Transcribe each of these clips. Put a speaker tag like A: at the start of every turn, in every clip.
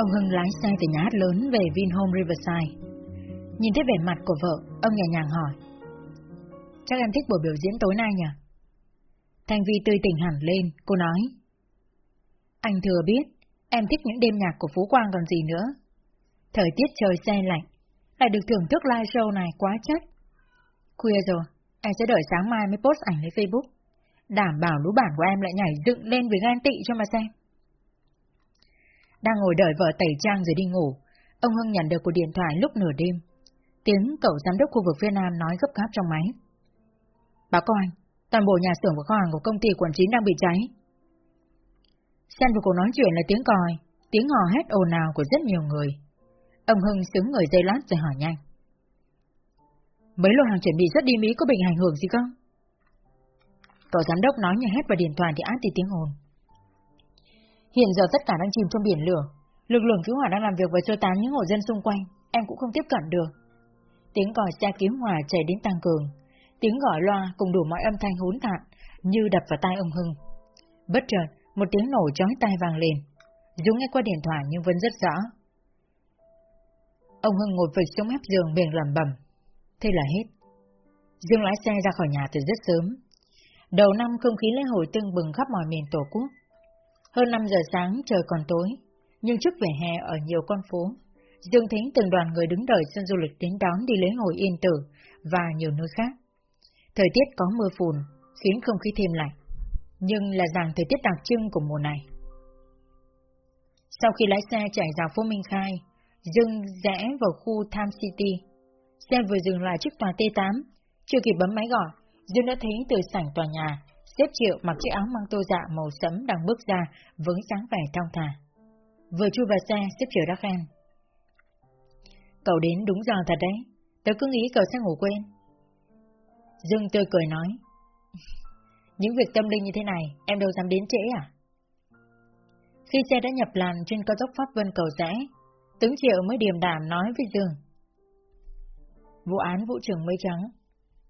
A: Ông Hưng lái xe từ nhà hát lớn về Vinhome Riverside. Nhìn thấy vẻ mặt của vợ, ông nhẹ nhàng hỏi. Chắc em thích buổi biểu diễn tối nay nhỉ? Thanh Vi tươi tỉnh hẳn lên, cô nói. Anh thừa biết, em thích những đêm nhạc của Phú Quang còn gì nữa. Thời tiết trời xe lạnh, lại được thưởng thức live show này quá chất. Khuya rồi, em sẽ đợi sáng mai mới post ảnh lên Facebook. Đảm bảo lũ bản của em lại nhảy dựng lên vì ghen tị cho mà xem. Đang ngồi đợi vợ tẩy trang rồi đi ngủ, ông Hưng nhận được cuộc điện thoại lúc nửa đêm. Tiếng cậu giám đốc khu vực phía Nam nói gấp gáp trong máy. Báo coi, anh, toàn bộ nhà xưởng và kho hàng của công ty quận 9 đang bị cháy. Xen vào cuộc nói chuyện là tiếng còi, tiếng hò hét ồn ào của rất nhiều người. Ông Hưng xứng người dây lát rồi hỏi nhanh. Mấy lô hàng chuẩn bị xuất đi Mỹ có bị ảnh hưởng gì không? Cậu giám đốc nói nhà hét vào điện thoại thì át đi tiếng hồn. Hiện giờ tất cả đang chìm trong biển lửa. Lực lượng cứu hỏa đang làm việc và sơ tán những hộ dân xung quanh, em cũng không tiếp cận được. Tiếng còi xe cứu hỏa chạy đến tăng cường. Tiếng gọi loa cùng đủ mọi âm thanh hỗn tạp như đập vào tai ông Hưng. Bất chợt, một tiếng nổ chói tai vang lên. Dũng nghe qua điện thoại nhưng vẫn rất rõ. Ông Hưng ngồi vịch xuống mép giường miệng lẩm bẩm. Thế là hết. Dương lái xe ra khỏi nhà từ rất sớm. Đầu năm không khí lễ hội tưng bừng khắp mọi miền tổ quốc. Hơn 5 giờ sáng trời còn tối, nhưng trước vẻ hè ở nhiều con phố, Dương thấy từng đoàn người đứng đợi sân du lịch đến đón đi lễ hội yên tử và nhiều nơi khác. Thời tiết có mưa phùn, khiến không khí thêm lạnh, nhưng là dạng thời tiết đặc trưng của mùa này. Sau khi lái xe chạy dọc phố Minh Khai, Dương rẽ vào khu Tham City. Xe vừa dừng lại trước tòa T8, chưa kịp bấm máy gọi, Dương đã thấy từ sảnh tòa nhà Xếp triệu mặc chiếc áo mang tô dạ màu sẫm đang bước ra với sáng vẻ thong thả. Vừa chui vào xe, xếp triệu đã khen. Cậu đến đúng giờ thật đấy, tớ cứ nghĩ cậu sẽ ngủ quên. Dương tươi cười nói. Những việc tâm linh như thế này, em đâu dám đến trễ à? Khi xe đã nhập làn trên cao tốc Pháp Vân cầu rẽ, tướng triệu mới điềm đạm nói với Dương. Vụ án vụ trưởng mây trắng,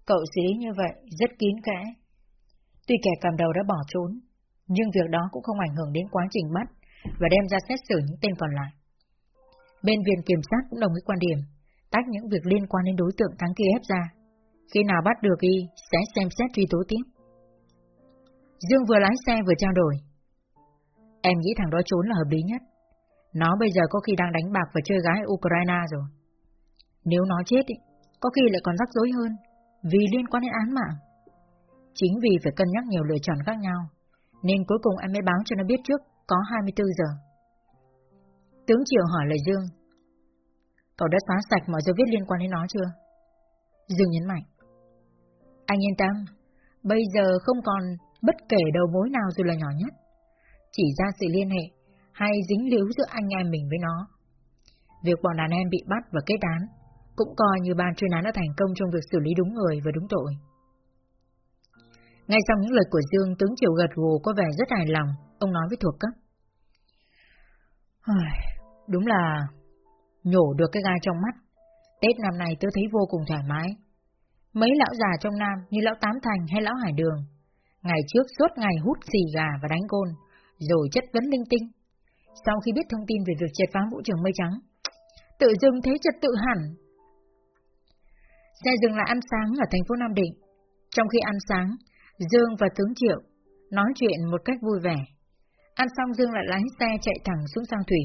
A: cậu xử lý như vậy rất kín kẽ, Tuy kẻ cầm đầu đã bỏ trốn, nhưng việc đó cũng không ảnh hưởng đến quá trình bắt và đem ra xét xử những tên còn lại. Bên viện kiểm sát cũng đồng ý quan điểm, tách những việc liên quan đến đối tượng thắng kia ép ra. Khi nào bắt được y, sẽ xem xét truy tố tiếp. Dương vừa lái xe vừa trao đổi. Em nghĩ thằng đó trốn là hợp lý nhất. Nó bây giờ có khi đang đánh bạc và chơi gái Ukraine rồi. Nếu nó chết, ý, có khi lại còn rắc rối hơn, vì liên quan đến án mạng. Chính vì phải cân nhắc nhiều lựa chọn khác nhau, nên cuối cùng em mới báo cho nó biết trước có 24 giờ. Tướng Triều hỏi lời Dương. Cậu đã xóa sạch mọi dấu viết liên quan đến nó chưa? Dương nhấn mạnh. Anh yên tâm, bây giờ không còn bất kể đầu mối nào dù là nhỏ nhất. Chỉ ra sự liên hệ hay dính líu giữa anh em mình với nó. Việc bọn đàn em bị bắt và kết án cũng coi như ban chuyên án đã thành công trong việc xử lý đúng người và đúng tội. Ngay sau những lời của Dương, tướng Triều gật gù có vẻ rất hài lòng, ông nói với thuộc cấp. Đúng là nhổ được cái gai trong mắt. Tết năm nay tôi thấy vô cùng thoải mái. Mấy lão già trong Nam như lão Tám Thành hay lão Hải Đường, ngày trước suốt ngày hút xì gà và đánh côn, rồi chất vấn linh tinh. Sau khi biết thông tin về việc triệt phá vũ trường mây trắng, tự dưng thấy trật tự hẳn. Xe dừng lại ăn sáng ở thành phố Nam Định. Trong khi ăn sáng, Dương và tướng Triệu nói chuyện một cách vui vẻ. Ăn xong Dương lại lái xe chạy thẳng xuống sang thủy.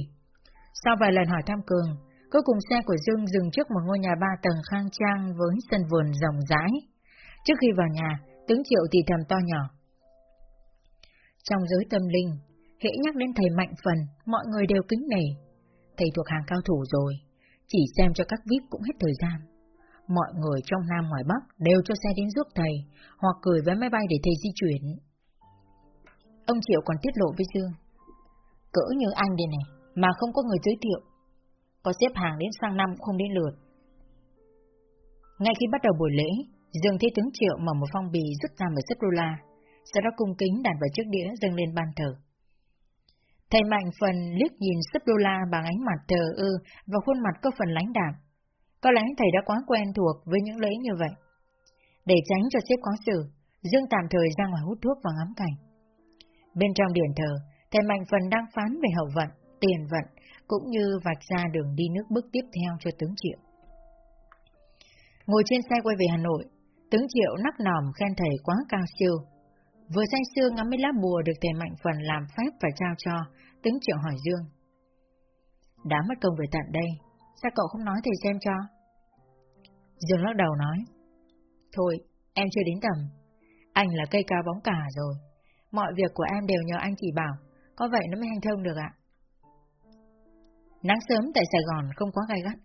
A: Sau vài lần hỏi thăm Cường, cuối cùng xe của Dương dừng trước một ngôi nhà ba tầng khang trang với sân vườn rộng rãi. Trước khi vào nhà, tướng Triệu thì thầm to nhỏ. Trong giới tâm linh, hễ nhắc đến thầy Mạnh Phần, mọi người đều kính nể. Thầy thuộc hàng cao thủ rồi, chỉ xem cho các VIP cũng hết thời gian mọi người trong Nam ngoài Bắc đều cho xe đến giúp thầy, hoặc gửi vé máy bay để thầy di chuyển. Ông Triệu còn tiết lộ với Dương. Cỡ như anh đây này, mà không có người giới thiệu. Có xếp hàng đến sang năm không đến lượt. Ngay khi bắt đầu buổi lễ, Dương thấy tướng Triệu mở một phong bì rút ra một sấp đô la, sau đó cung kính đặt vào chiếc đĩa dâng lên ban thờ. Thầy Mạnh Phần liếc nhìn sấp đô la bằng ánh mặt thờ ơ và khuôn mặt có phần lãnh đạm, có lẽ thầy đã quá quen thuộc với những lễ như vậy. Để tránh cho xếp khó xử, Dương tạm thời ra ngoài hút thuốc và ngắm cảnh. Bên trong điện thờ, thầy Mạnh Phần đang phán về hậu vận, tiền vận, cũng như vạch ra đường đi nước bước tiếp theo cho tướng Triệu. Ngồi trên xe quay về Hà Nội, tướng Triệu nắc nòm khen thầy quá cao siêu. Vừa say sưa ngắm mấy lá bùa được thầy mạnh phần làm phép và trao cho, tướng Triệu hỏi Dương. Đã mất công về tận đây, sao cậu không nói thầy xem cho? Dương lắc đầu nói. Thôi, em chưa đến tầm. Anh là cây cao bóng cả rồi. Mọi việc của em đều nhờ anh chỉ bảo, có vậy nó mới hành thông được ạ. Nắng sớm tại Sài Gòn không quá gai gắt.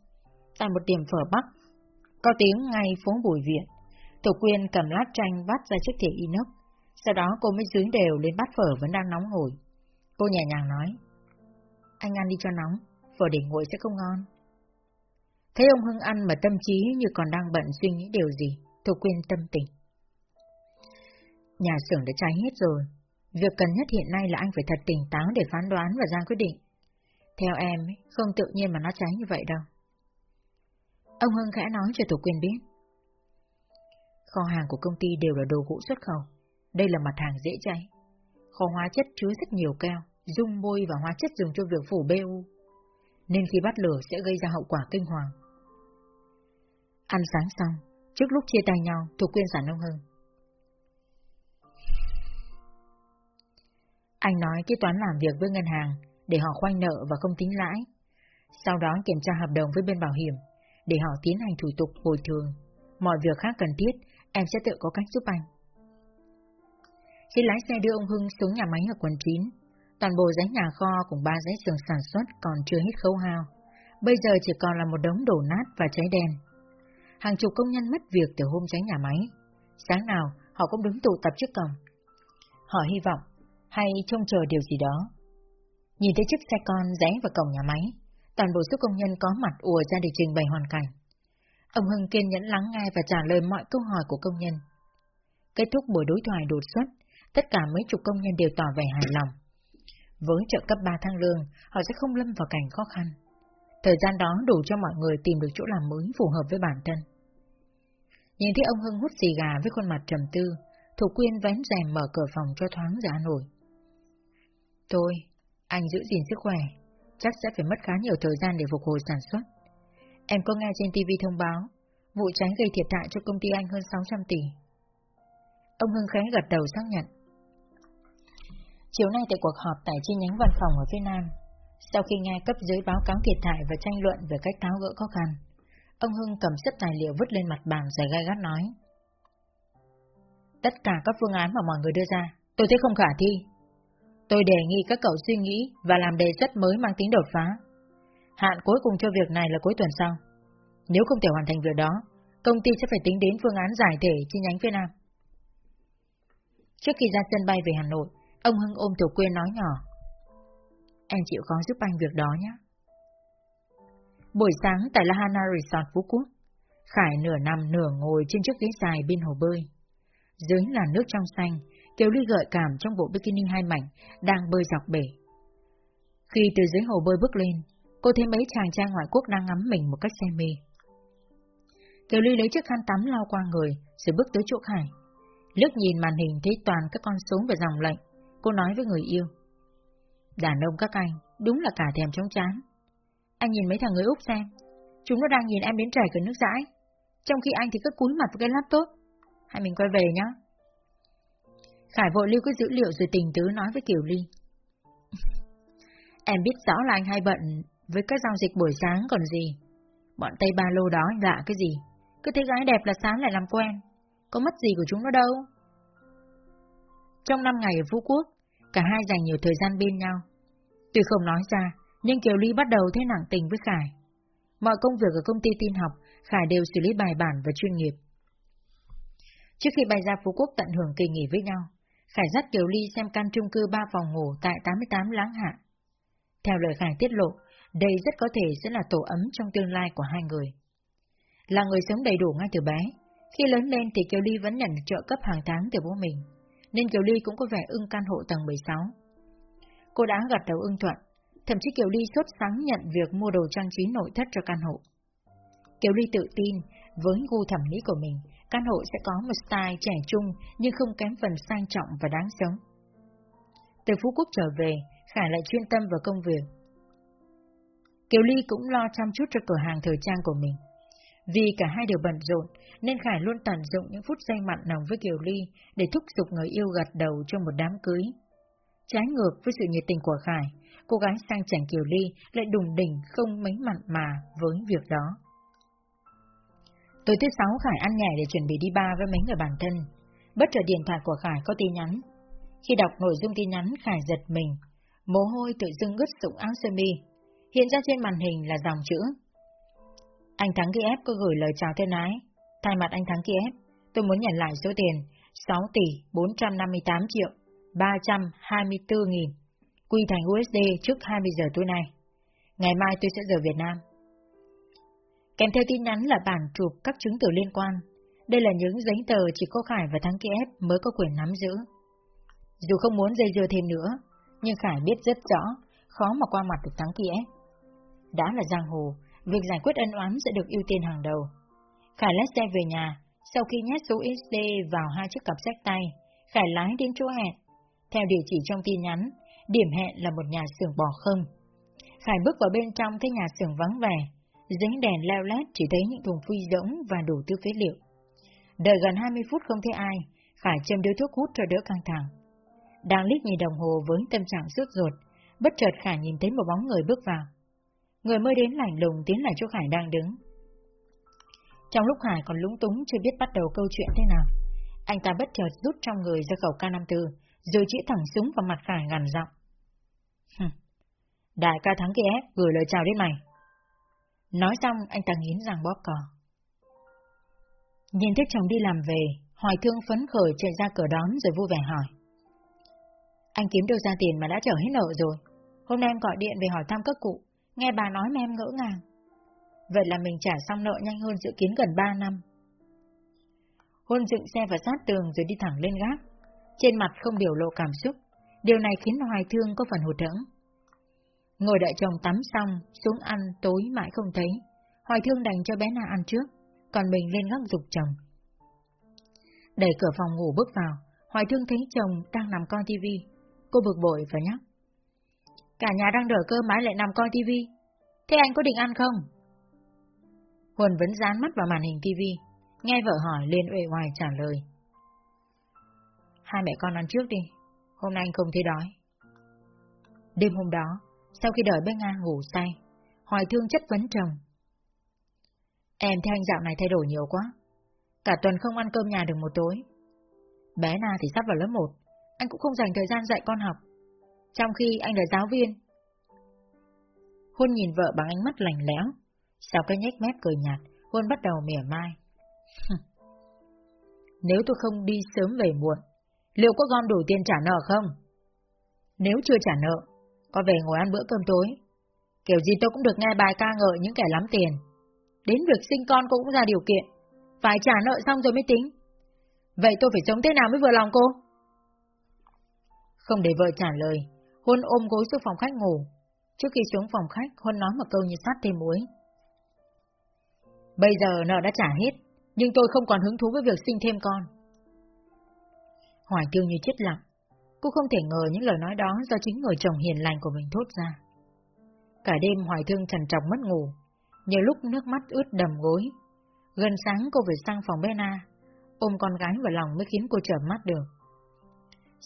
A: Tại một tiệm phở Bắc, có tiếng ngay phố Bùi Viện. Tổ quyên cầm lát tranh bắt ra chiếc thìa inox. Sau đó cô mới dưới đều lên bát phở vẫn đang nóng hổi. Cô nhẹ nhàng nói. Anh ăn đi cho nóng, phở để nguội sẽ không ngon. Thấy ông Hưng ăn mà tâm trí như còn đang bận suy nghĩ điều gì, Tổ quyên tâm tình. Nhà xưởng đã cháy hết rồi. Việc cần nhất hiện nay là anh phải thật tỉnh táo để phán đoán và ra quyết định. Theo em, không tự nhiên mà nó cháy như vậy đâu. Ông Hưng khẽ nói cho Tổ Quyên biết. Kho hàng của công ty đều là đồ gỗ xuất khẩu. Đây là mặt hàng dễ cháy. Kho hóa chất chứa rất nhiều keo, dung môi và hóa chất dùng cho việc phủ BU. Nên khi bắt lửa sẽ gây ra hậu quả kinh hoàng. Ăn sáng xong, trước lúc chia tay nhau, thuộc Quyên sản ông Hưng. Anh nói kế toán làm việc với ngân hàng để họ khoanh nợ và không tính lãi. Sau đó kiểm tra hợp đồng với bên bảo hiểm để họ tiến hành thủ tục bồi thường. Mọi việc khác cần thiết, em sẽ tự có cách giúp anh. Khi lái xe đưa ông Hưng xuống nhà máy ở quận 9, toàn bộ giấy nhà kho cùng ba giấy xưởng sản xuất còn chưa hết khấu hao. Bây giờ chỉ còn là một đống đổ nát và cháy đen. Hàng chục công nhân mất việc từ hôm cháy nhà máy. Sáng nào, họ cũng đứng tụ tập trước cổng. Họ hy vọng hay trông chờ điều gì đó. Nhìn thấy chiếc xe con rẽ vào cổng nhà máy, toàn bộ số công nhân có mặt ùa ra để trình bày hoàn cảnh. Ông Hưng kiên nhẫn lắng nghe và trả lời mọi câu hỏi của công nhân. Kết thúc buổi đối thoại đột xuất, tất cả mấy chục công nhân đều tỏ vẻ hài lòng. Với trợ cấp 3 tháng lương, họ sẽ không lâm vào cảnh khó khăn. Thời gian đó đủ cho mọi người tìm được chỗ làm mới phù hợp với bản thân. Nhìn thấy ông Hưng hút xì gà với khuôn mặt trầm tư, Thủ Quyên vén rèm mở cửa phòng cho thoáng giá nổi. Tôi, anh giữ gìn sức khỏe, chắc sẽ phải mất khá nhiều thời gian để phục hồi sản xuất. Em có nghe trên TV thông báo, vụ cháy gây thiệt hại cho công ty anh hơn 600 tỷ. Ông Hưng khẽ gật đầu xác nhận. Chiều nay tại cuộc họp tại chi nhánh văn phòng ở phía Nam, sau khi nghe cấp dưới báo cáo thiệt hại và tranh luận về cách tháo gỡ khó khăn, ông Hưng cầm sấp tài liệu vứt lên mặt bàn rồi gai gắt nói. Tất cả các phương án mà mọi người đưa ra, tôi thấy không khả thi. Tôi đề nghị các cậu suy nghĩ và làm đề xuất mới mang tính đột phá. Hạn cuối cùng cho việc này là cuối tuần sau. Nếu không thể hoàn thành việc đó, công ty sẽ phải tính đến phương án giải thể chi nhánh phía Nam. Trước khi ra sân bay về Hà Nội, ông Hưng ôm Tiểu Quyên nói nhỏ. Em chịu khó giúp anh việc đó nhé. Buổi sáng tại La Hana Resort Phú Quốc, Khải nửa nằm nửa ngồi trên chiếc ghế dài bên hồ bơi. Dưới là nước trong xanh, Kiều Ly gợi cảm trong bộ bikini hai mảnh, đang bơi dọc bể. Khi từ dưới hồ bơi bước lên, cô thấy mấy chàng trai ngoại quốc đang ngắm mình một cách say mê. Kiều Ly lấy chiếc khăn tắm lau qua người, rồi bước tới chỗ Khải. Lướt nhìn màn hình thấy toàn các con số và dòng lệnh, cô nói với người yêu. Đàn ông các anh, đúng là cả thèm trong chán. Anh nhìn mấy thằng người Úc xem, chúng nó đang nhìn em đến chảy cửa nước dãi, trong khi anh thì cứ cúi mặt với cái laptop. Hai mình quay về nhá. Khải vội lưu cái dữ liệu rồi tình tứ nói với Kiều Ly. em biết rõ là anh hay bận với các giao dịch buổi sáng còn gì. Bọn Tây Ba Lô đó anh lạ cái gì. Cứ thấy gái đẹp là sáng lại làm quen. Có mất gì của chúng nó đâu. Trong năm ngày ở Phú Quốc, cả hai dành nhiều thời gian bên nhau. Tuy không nói ra, nhưng Kiều Ly bắt đầu thấy nặng tình với Khải. Mọi công việc ở công ty tin học, Khải đều xử lý bài bản và chuyên nghiệp. Trước khi bay ra Phú Quốc tận hưởng kỳ nghỉ với nhau, Khải dắt Kiều Ly xem căn chung cư ba phòng ngủ tại 88 Láng Hạ. Theo lời Khải tiết lộ, đây rất có thể sẽ là tổ ấm trong tương lai của hai người. Là người sống đầy đủ ngay từ bé, khi lớn lên thì Kiều Ly vẫn nhận trợ cấp hàng tháng từ bố mình, nên Kiều Ly cũng có vẻ ưng căn hộ tầng 16. Cô đã gật đầu ưng thuận, thậm chí Kiều Ly sốt sáng nhận việc mua đồ trang trí nội thất cho căn hộ. Kiều Ly tự tin với gu thẩm mỹ của mình căn hộ sẽ có một style trẻ trung nhưng không kém phần sang trọng và đáng sống. Từ Phú Quốc trở về, Khải lại chuyên tâm vào công việc. Kiều Ly cũng lo chăm chút cho cửa hàng thời trang của mình. Vì cả hai đều bận rộn, nên Khải luôn tận dụng những phút giây mặn nồng với Kiều Ly để thúc giục người yêu gật đầu cho một đám cưới. Trái ngược với sự nhiệt tình của Khải, cô gái sang chảnh Kiều Ly lại đùng đỉnh không mấy mặn mà với việc đó. Tối thứ sáu Khải ăn nhẹ để chuẩn bị đi ba với mấy người bản thân. Bất chợt điện thoại của Khải có tin nhắn. Khi đọc nội dung tin nhắn Khải giật mình, mồ hôi tự dưng ướt sũng áo sơ mi. Hiện ra trên màn hình là dòng chữ. Anh Thắng Kiev có gửi lời chào thân ái. Thay mặt anh Thắng Kiev, tôi muốn nhận lại số tiền 6 tỷ 458 triệu 324 nghìn quy thành USD trước 20 giờ tối nay. Ngày mai tôi sẽ rời Việt Nam. Kèm theo tin nhắn là bản chụp các chứng từ liên quan. Đây là những giấy tờ chỉ có Khải và Thắng Kiev mới có quyền nắm giữ. Dù không muốn dây dưa thêm nữa, nhưng Khải biết rất rõ, khó mà qua mặt được Thắng Kiev. Đã là giang hồ, việc giải quyết ân oán sẽ được ưu tiên hàng đầu. Khải lái xe về nhà, sau khi nhét số USD vào hai chiếc cặp sách tay, Khải lái đến chỗ hẹn. Theo địa chỉ trong tin nhắn, điểm hẹn là một nhà xưởng bò không. Khải bước vào bên trong thấy nhà xưởng vắng vẻ, dính đèn leo lét chỉ thấy những thùng phi rỗng và đủ thứ phế liệu. Đợi gần 20 phút không thấy ai, Khải châm điếu thuốc hút cho đỡ căng thẳng. Đang lít nhìn đồng hồ với tâm trạng sốt ruột, bất chợt Khải nhìn thấy một bóng người bước vào. Người mới đến lạnh lùng tiến lại chỗ Khải đang đứng. Trong lúc Khải còn lúng túng chưa biết bắt đầu câu chuyện thế nào, anh ta bất chợt rút trong người ra khẩu K54, rồi chỉ thẳng súng vào mặt Khải ngàn giọng. Đại ca thắng kia gửi lời chào đến mày. Nói xong anh ta nghiến răng bóp cò. Nhìn thấy chồng đi làm về, Hoài Thương phấn khởi chạy ra cửa đón rồi vui vẻ hỏi. Anh kiếm đâu ra tiền mà đã trở hết nợ rồi. Hôm nay em gọi điện về hỏi thăm các cụ, nghe bà nói mà em ngỡ ngàng. Vậy là mình trả xong nợ nhanh hơn dự kiến gần 3 năm. Hôn dựng xe vào sát tường rồi đi thẳng lên gác. Trên mặt không biểu lộ cảm xúc, điều này khiến Hoài Thương có phần hụt hẫng. Ngồi đợi chồng tắm xong, xuống ăn tối mãi không thấy. Hoài Thương đành cho bé Na ăn trước, còn mình lên gác dục chồng. Đẩy cửa phòng ngủ bước vào, Hoài Thương thấy chồng đang nằm coi tivi. Cô bực bội và nhắc. Cả nhà đang đỡ cơ mái lại nằm coi tivi. Thế anh có định ăn không? Huân vẫn dán mắt vào màn hình tivi, nghe vợ hỏi liền uể oải trả lời. Hai mẹ con ăn trước đi, hôm nay anh không thấy đói. Đêm hôm đó, sau khi đợi bé Nga ngủ say, Hoài Thương chất vấn chồng. Em thấy anh dạo này thay đổi nhiều quá. Cả tuần không ăn cơm nhà được một tối. Bé Na thì sắp vào lớp 1, anh cũng không dành thời gian dạy con học. Trong khi anh là giáo viên. Hôn nhìn vợ bằng ánh mắt lạnh lẽo. Sau cái nhếch mép cười nhạt, Hôn bắt đầu mỉa mai. Nếu tôi không đi sớm về muộn, liệu có gom đủ tiền trả nợ không? Nếu chưa trả nợ, có về ngồi ăn bữa cơm tối. Kiểu gì tôi cũng được nghe bài ca ngợi những kẻ lắm tiền. Đến việc sinh con cũng ra điều kiện. Phải trả nợ xong rồi mới tính. Vậy tôi phải sống thế nào mới vừa lòng cô? Không để vợ trả lời, Huân ôm gối xuống phòng khách ngủ. Trước khi xuống phòng khách, Huân nói một câu như sát thêm muối. Bây giờ nợ đã trả hết, nhưng tôi không còn hứng thú với việc sinh thêm con. Hoài tiêu như chết lặng, cô không thể ngờ những lời nói đó do chính người chồng hiền lành của mình thốt ra. Cả đêm Hoài Thương trần trọng mất ngủ, nhiều lúc nước mắt ướt đầm gối. Gần sáng cô về sang phòng Bena, ôm con gái vào lòng mới khiến cô trở mắt được.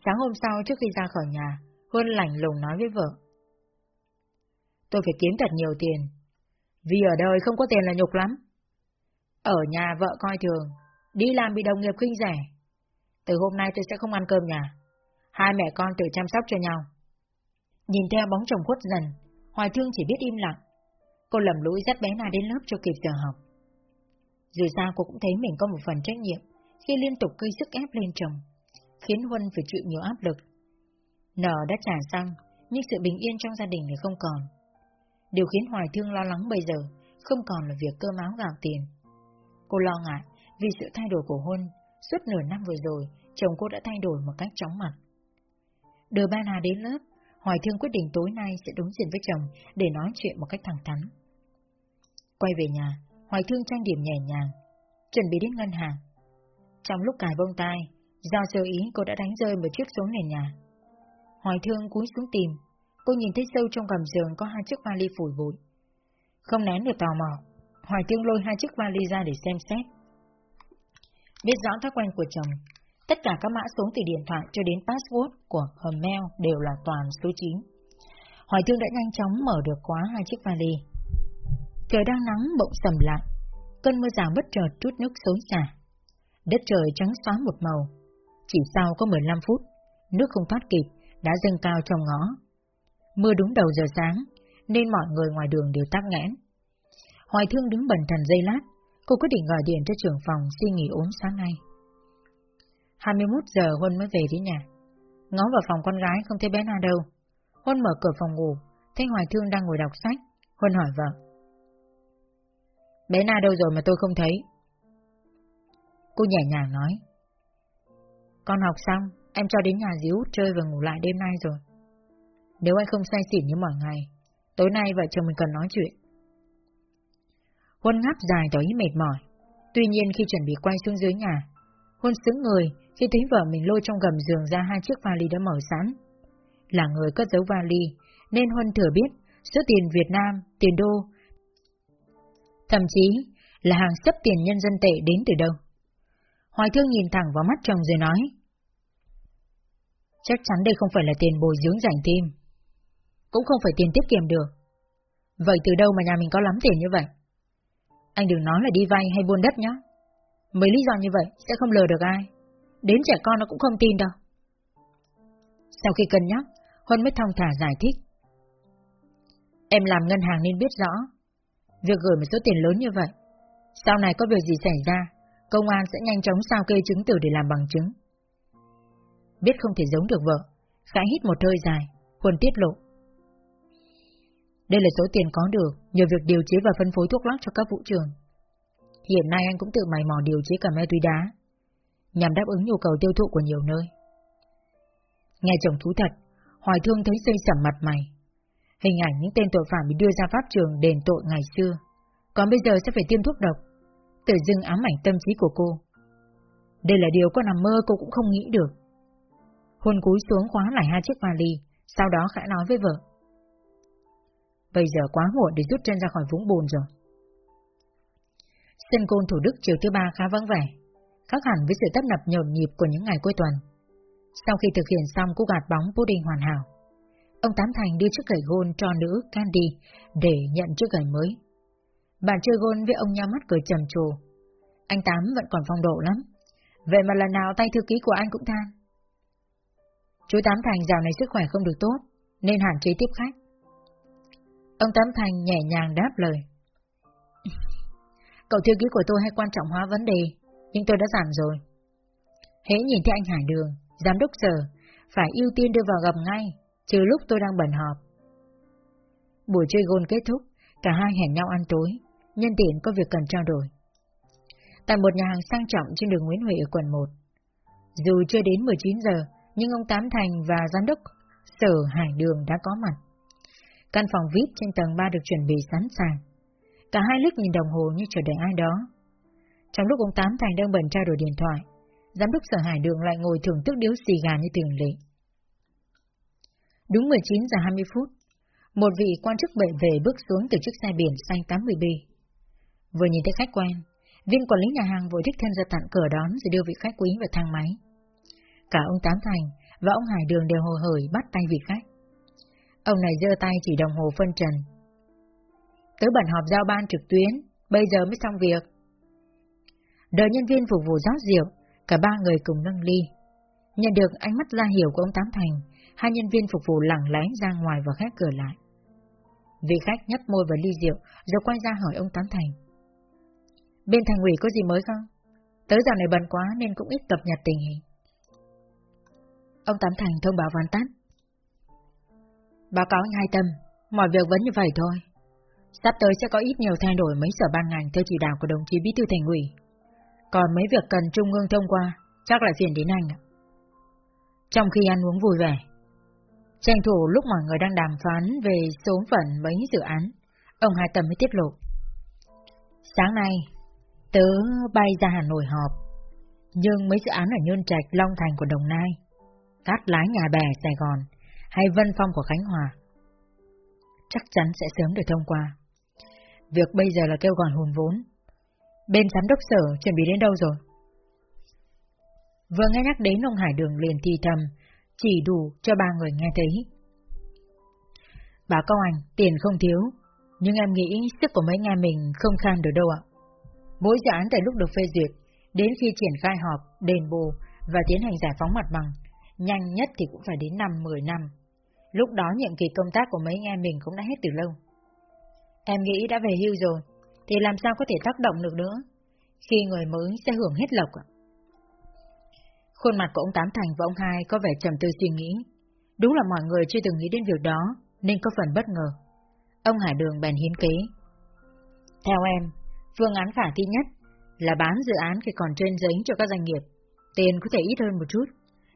A: Sáng hôm sau trước khi ra khỏi nhà, Huân lạnh lùng nói với vợ. Tôi phải kiếm thật nhiều tiền, vì ở đời không có tiền là nhục lắm. Ở nhà vợ coi thường, đi làm bị đồng nghiệp khinh rẻ. Từ hôm nay tôi sẽ không ăn cơm nhà. Hai mẹ con tự chăm sóc cho nhau. Nhìn theo bóng chồng khuất dần, Hoài Thương chỉ biết im lặng. Cô lầm lũi dắt bé Na đến lớp cho kịp giờ học. Dù sao cô cũng thấy mình có một phần trách nhiệm khi liên tục gây sức ép lên chồng, khiến Huân phải chịu nhiều áp lực. Nợ đã trả xong, nhưng sự bình yên trong gia đình thì không còn. Điều khiến Hoài Thương lo lắng bây giờ không còn là việc cơm áo gạo tiền. Cô lo ngại vì sự thay đổi của Huân, suốt nửa năm vừa rồi, chồng cô đã thay đổi một cách chóng mặt. Đưa ba Hà đến lớp, Hoài Thương quyết định tối nay sẽ đối diện với chồng để nói chuyện một cách thẳng thắn. Quay về nhà, Hoài Thương trang điểm nhẹ nhàng, chuẩn bị đến ngân hàng. Trong lúc cài bông tai, do sơ ý cô đã đánh rơi một chiếc xuống nền nhà. Hoài Thương cúi xuống tìm, cô nhìn thấy sâu trong gầm giường có hai chiếc vali phủi bụi. Không nén được tò mò, Hoài Thương lôi hai chiếc vali ra để xem xét. Biết rõ thói quen của chồng, tất cả các mã số từ điện thoại cho đến password của Gmail đều là toàn số 9. Hoài Thương đã nhanh chóng mở được khóa hai chiếc vali. Trời đang nắng bỗng sầm lại, cơn mưa rào bất chợt chút nước xối xả. Đất trời trắng xóa một màu. Chỉ sau có 15 phút, nước không thoát kịp, đã dâng cao trong ngõ. Mưa đúng đầu giờ sáng, nên mọi người ngoài đường đều tắc nghẽn. Hoài Thương đứng bần thần dây lát, cô quyết định gọi điện cho trưởng phòng xin nghỉ ốm sáng nay. 21 giờ Huân mới về đến nhà. Ngó vào phòng con gái không thấy bé Na đâu. Huân mở cửa phòng ngủ, thấy Hoài Thương đang ngồi đọc sách. Huân hỏi vợ. Bé Na đâu rồi mà tôi không thấy? Cô nhẹ nhàng nói. Con học xong, em cho đến nhà dì út chơi và ngủ lại đêm nay rồi. Nếu anh không say xỉn như mọi ngày, tối nay vợ chồng mình cần nói chuyện. Huân ngáp dài tỏ ý mệt mỏi. Tuy nhiên khi chuẩn bị quay xuống dưới nhà, Huân xứng người khi thấy vợ mình lôi trong gầm giường ra hai chiếc vali đã mở sẵn. Là người cất giấu vali, nên Huân thừa biết số tiền Việt Nam, tiền đô, thậm chí là hàng sấp tiền nhân dân tệ đến từ đâu. Hoài Thương nhìn thẳng vào mắt chồng rồi nói. Chắc chắn đây không phải là tiền bồi dưỡng dành thêm. Cũng không phải tiền tiết kiệm được. Vậy từ đâu mà nhà mình có lắm tiền như vậy? Anh đừng nói là đi vay hay buôn đất nhá. Mấy lý do như vậy sẽ không lừa được ai. Đến trẻ con nó cũng không tin đâu. Sau khi cân nhắc, Huân mới thong thả giải thích. Em làm ngân hàng nên biết rõ. Việc gửi một số tiền lớn như vậy, sau này có việc gì xảy ra, công an sẽ nhanh chóng sao kê chứng từ để làm bằng chứng. Biết không thể giống được vợ, khẽ hít một hơi dài, Huân tiết lộ. Đây là số tiền có được nhờ việc điều chế và phân phối thuốc lắc cho các vũ trường. Hiện nay anh cũng tự mày mò điều chế cả ma túy đá, nhằm đáp ứng nhu cầu tiêu thụ của nhiều nơi. Nghe chồng thú thật, Hoài Thương thấy xây sẩm mặt mày. Hình ảnh những tên tội phạm bị đưa ra pháp trường đền tội ngày xưa, còn bây giờ sẽ phải tiêm thuốc độc, tự dưng ám ảnh tâm trí của cô. Đây là điều có nằm mơ cô cũng không nghĩ được. Hôn cúi xuống khóa lại hai chiếc vali, sau đó khẽ nói với vợ. Bây giờ quá muộn để rút chân ra khỏi vũng bùn rồi. Sân côn Thủ Đức chiều thứ ba khá vắng vẻ, khác hẳn với sự tấp nập nhộn nhịp của những ngày cuối tuần. Sau khi thực hiện xong cú gạt bóng pudding hoàn hảo, ông Tám Thành đưa chiếc gậy gôn cho nữ Candy để nhận chiếc gậy mới. Bạn chơi gôn với ông nhau mắt cười trầm trồ. Anh Tám vẫn còn phong độ lắm, vậy mà lần nào tay thư ký của anh cũng than. Chú Tám Thành dạo này sức khỏe không được tốt, nên hạn chế tiếp khách. Ông Tám Thành nhẹ nhàng đáp lời. Cậu thư ký của tôi hay quan trọng hóa vấn đề, nhưng tôi đã giảm rồi. Hễ nhìn thấy anh Hải Đường, giám đốc sở, phải ưu tiên đưa vào gặp ngay, trừ lúc tôi đang bận họp. Buổi chơi gôn kết thúc, cả hai hẹn nhau ăn tối, nhân tiện có việc cần trao đổi. Tại một nhà hàng sang trọng trên đường Nguyễn Huệ ở quận 1. Dù chưa đến 19 giờ, nhưng ông Tám Thành và giám đốc sở Hải Đường đã có mặt. Căn phòng VIP trên tầng 3 được chuẩn bị sẵn sàng. Cả hai liếc nhìn đồng hồ như chờ đợi ai đó. Trong lúc ông Tám Thành đang bận trao đổi điện thoại, giám đốc sở Hải Đường lại ngồi thưởng thức điếu xì gà như thường lệ. Đúng 19 giờ 20 phút, một vị quan chức bệnh về bước xuống từ chiếc xe biển xanh 80B. Vừa nhìn thấy khách quen, viên quản lý nhà hàng vội đích thân ra tặng cửa đón rồi đưa vị khách quý vào thang máy. Cả ông Tám Thành và ông Hải Đường đều hồ hởi bắt tay vị khách. Ông này giơ tay chỉ đồng hồ phân trần. Tới bản họp giao ban trực tuyến, bây giờ mới xong việc. Đợi nhân viên phục vụ rót rượu, cả ba người cùng nâng ly. Nhận được ánh mắt ra hiểu của ông Tám Thành, hai nhân viên phục vụ lặng lẽ ra ngoài và khép cửa lại. Vị khách nhấp môi vào ly rượu, rồi quay ra hỏi ông Tám Thành. Bên thành ủy có gì mới không? Tới giờ này bận quá nên cũng ít cập nhật tình hình. Ông Tám Thành thông báo ván tắt. Báo cáo anh Hai Tâm, mọi việc vẫn như vậy thôi. Sắp tới sẽ có ít nhiều thay đổi mấy sở ban ngành theo chỉ đạo của đồng chí Bí thư Thành ủy. Còn mấy việc cần Trung ương thông qua, chắc là phiền đến anh. Trong khi ăn uống vui vẻ, tranh thủ lúc mọi người đang đàm phán về số phận mấy dự án, ông Hai Tâm mới tiết lộ. Sáng nay, tớ bay ra Hà Nội họp, nhưng mấy dự án ở Nhơn Trạch, Long Thành của Đồng Nai, Cát Lái Nhà Bè, Sài Gòn hay Vân Phong của Khánh Hòa. Chắc chắn sẽ sớm được thông qua. Việc bây giờ là kêu gọi hùn vốn. Bên giám đốc sở chuẩn bị đến đâu rồi? Vừa nghe nhắc đến ông Hải Đường liền thì thầm, chỉ đủ cho ba người nghe thấy. Bà Cao Anh, tiền không thiếu, nhưng em nghĩ sức của mấy nghe mình không khan được đâu ạ. Mỗi dự án tại lúc được phê duyệt, đến khi triển khai họp, đền bù và tiến hành giải phóng mặt bằng, nhanh nhất thì cũng phải đến năm 10 năm. Lúc đó nhiệm kỳ công tác của mấy nghe mình cũng đã hết từ lâu. Em nghĩ đã về hưu rồi, thì làm sao có thể tác động được nữa, khi người mới sẽ hưởng hết lộc ạ. Khuôn mặt của ông Tám Thành và ông Hai có vẻ trầm tư suy nghĩ. Đúng là mọi người chưa từng nghĩ đến việc đó, nên có phần bất ngờ. Ông Hải Đường bèn hiến kế. Theo em, phương án khả thi nhất là bán dự án khi còn trên giấy cho các doanh nghiệp. Tiền có thể ít hơn một chút,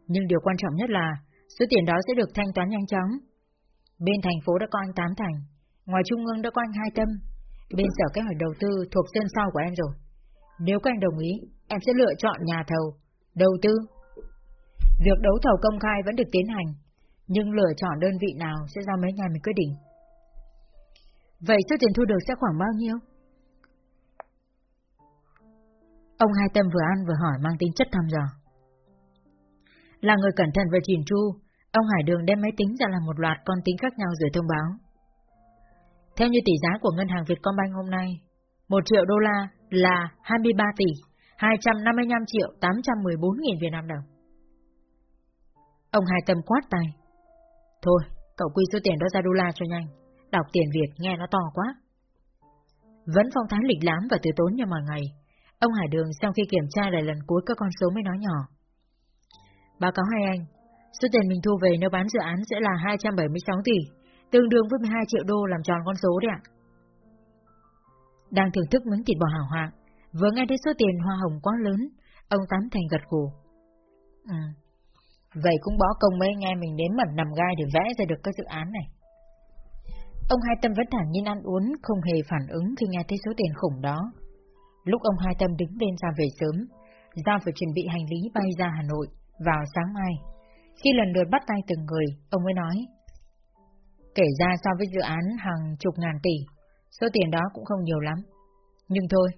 A: nhưng điều quan trọng nhất là số tiền đó sẽ được thanh toán nhanh chóng. Bên thành phố đã có anh Tám Thành, ngoài trung ương đã có anh Hai Tâm, bên sở kế hoạch đầu tư thuộc sân sau của em rồi. Nếu các anh đồng ý, em sẽ lựa chọn nhà thầu, đầu tư. Việc đấu thầu công khai vẫn được tiến hành, nhưng lựa chọn đơn vị nào sẽ do mấy nhà mình quyết định. Vậy số tiền thu được sẽ khoảng bao nhiêu? Ông Hai Tâm vừa ăn vừa hỏi mang tính chất thăm dò. Là người cẩn thận và chỉn chu, ông Hải Đường đem máy tính ra làm một loạt con tính khác nhau rồi thông báo. Theo như tỷ giá của ngân hàng Vietcombank hôm nay, 1 triệu đô la là 23 tỷ 255 triệu 814 nghìn Việt Nam đồng. Ông Hải Tâm quát tay. Thôi, cậu quy số tiền đó ra đô la cho nhanh. Đọc tiền Việt nghe nó to quá. Vẫn phong thái lịch lãm và từ tốn như mọi ngày. Ông Hải Đường sau khi kiểm tra lại lần cuối các con số mới nói nhỏ. Báo cáo hai anh, số tiền mình thu về nếu bán dự án sẽ là 276 tỷ, tương đương với 12 triệu đô làm tròn con số đấy ạ. Đang thưởng thức miếng thịt bò hảo hạng, vừa nghe thấy số tiền hoa hồng quá lớn, ông Tám Thành gật gù. Ừ, vậy cũng bỏ công mấy nghe mình đến mẩn nằm gai để vẽ ra được cái dự án này. Ông Hai Tâm vẫn thản nhiên ăn uống, không hề phản ứng khi nghe thấy số tiền khủng đó. Lúc ông Hai Tâm đứng lên ra về sớm, ra phải chuẩn bị hành lý bay ra Hà Nội vào sáng mai. Khi lần lượt bắt tay từng người, ông mới nói. Kể ra so với dự án hàng chục ngàn tỷ, số tiền đó cũng không nhiều lắm. Nhưng thôi,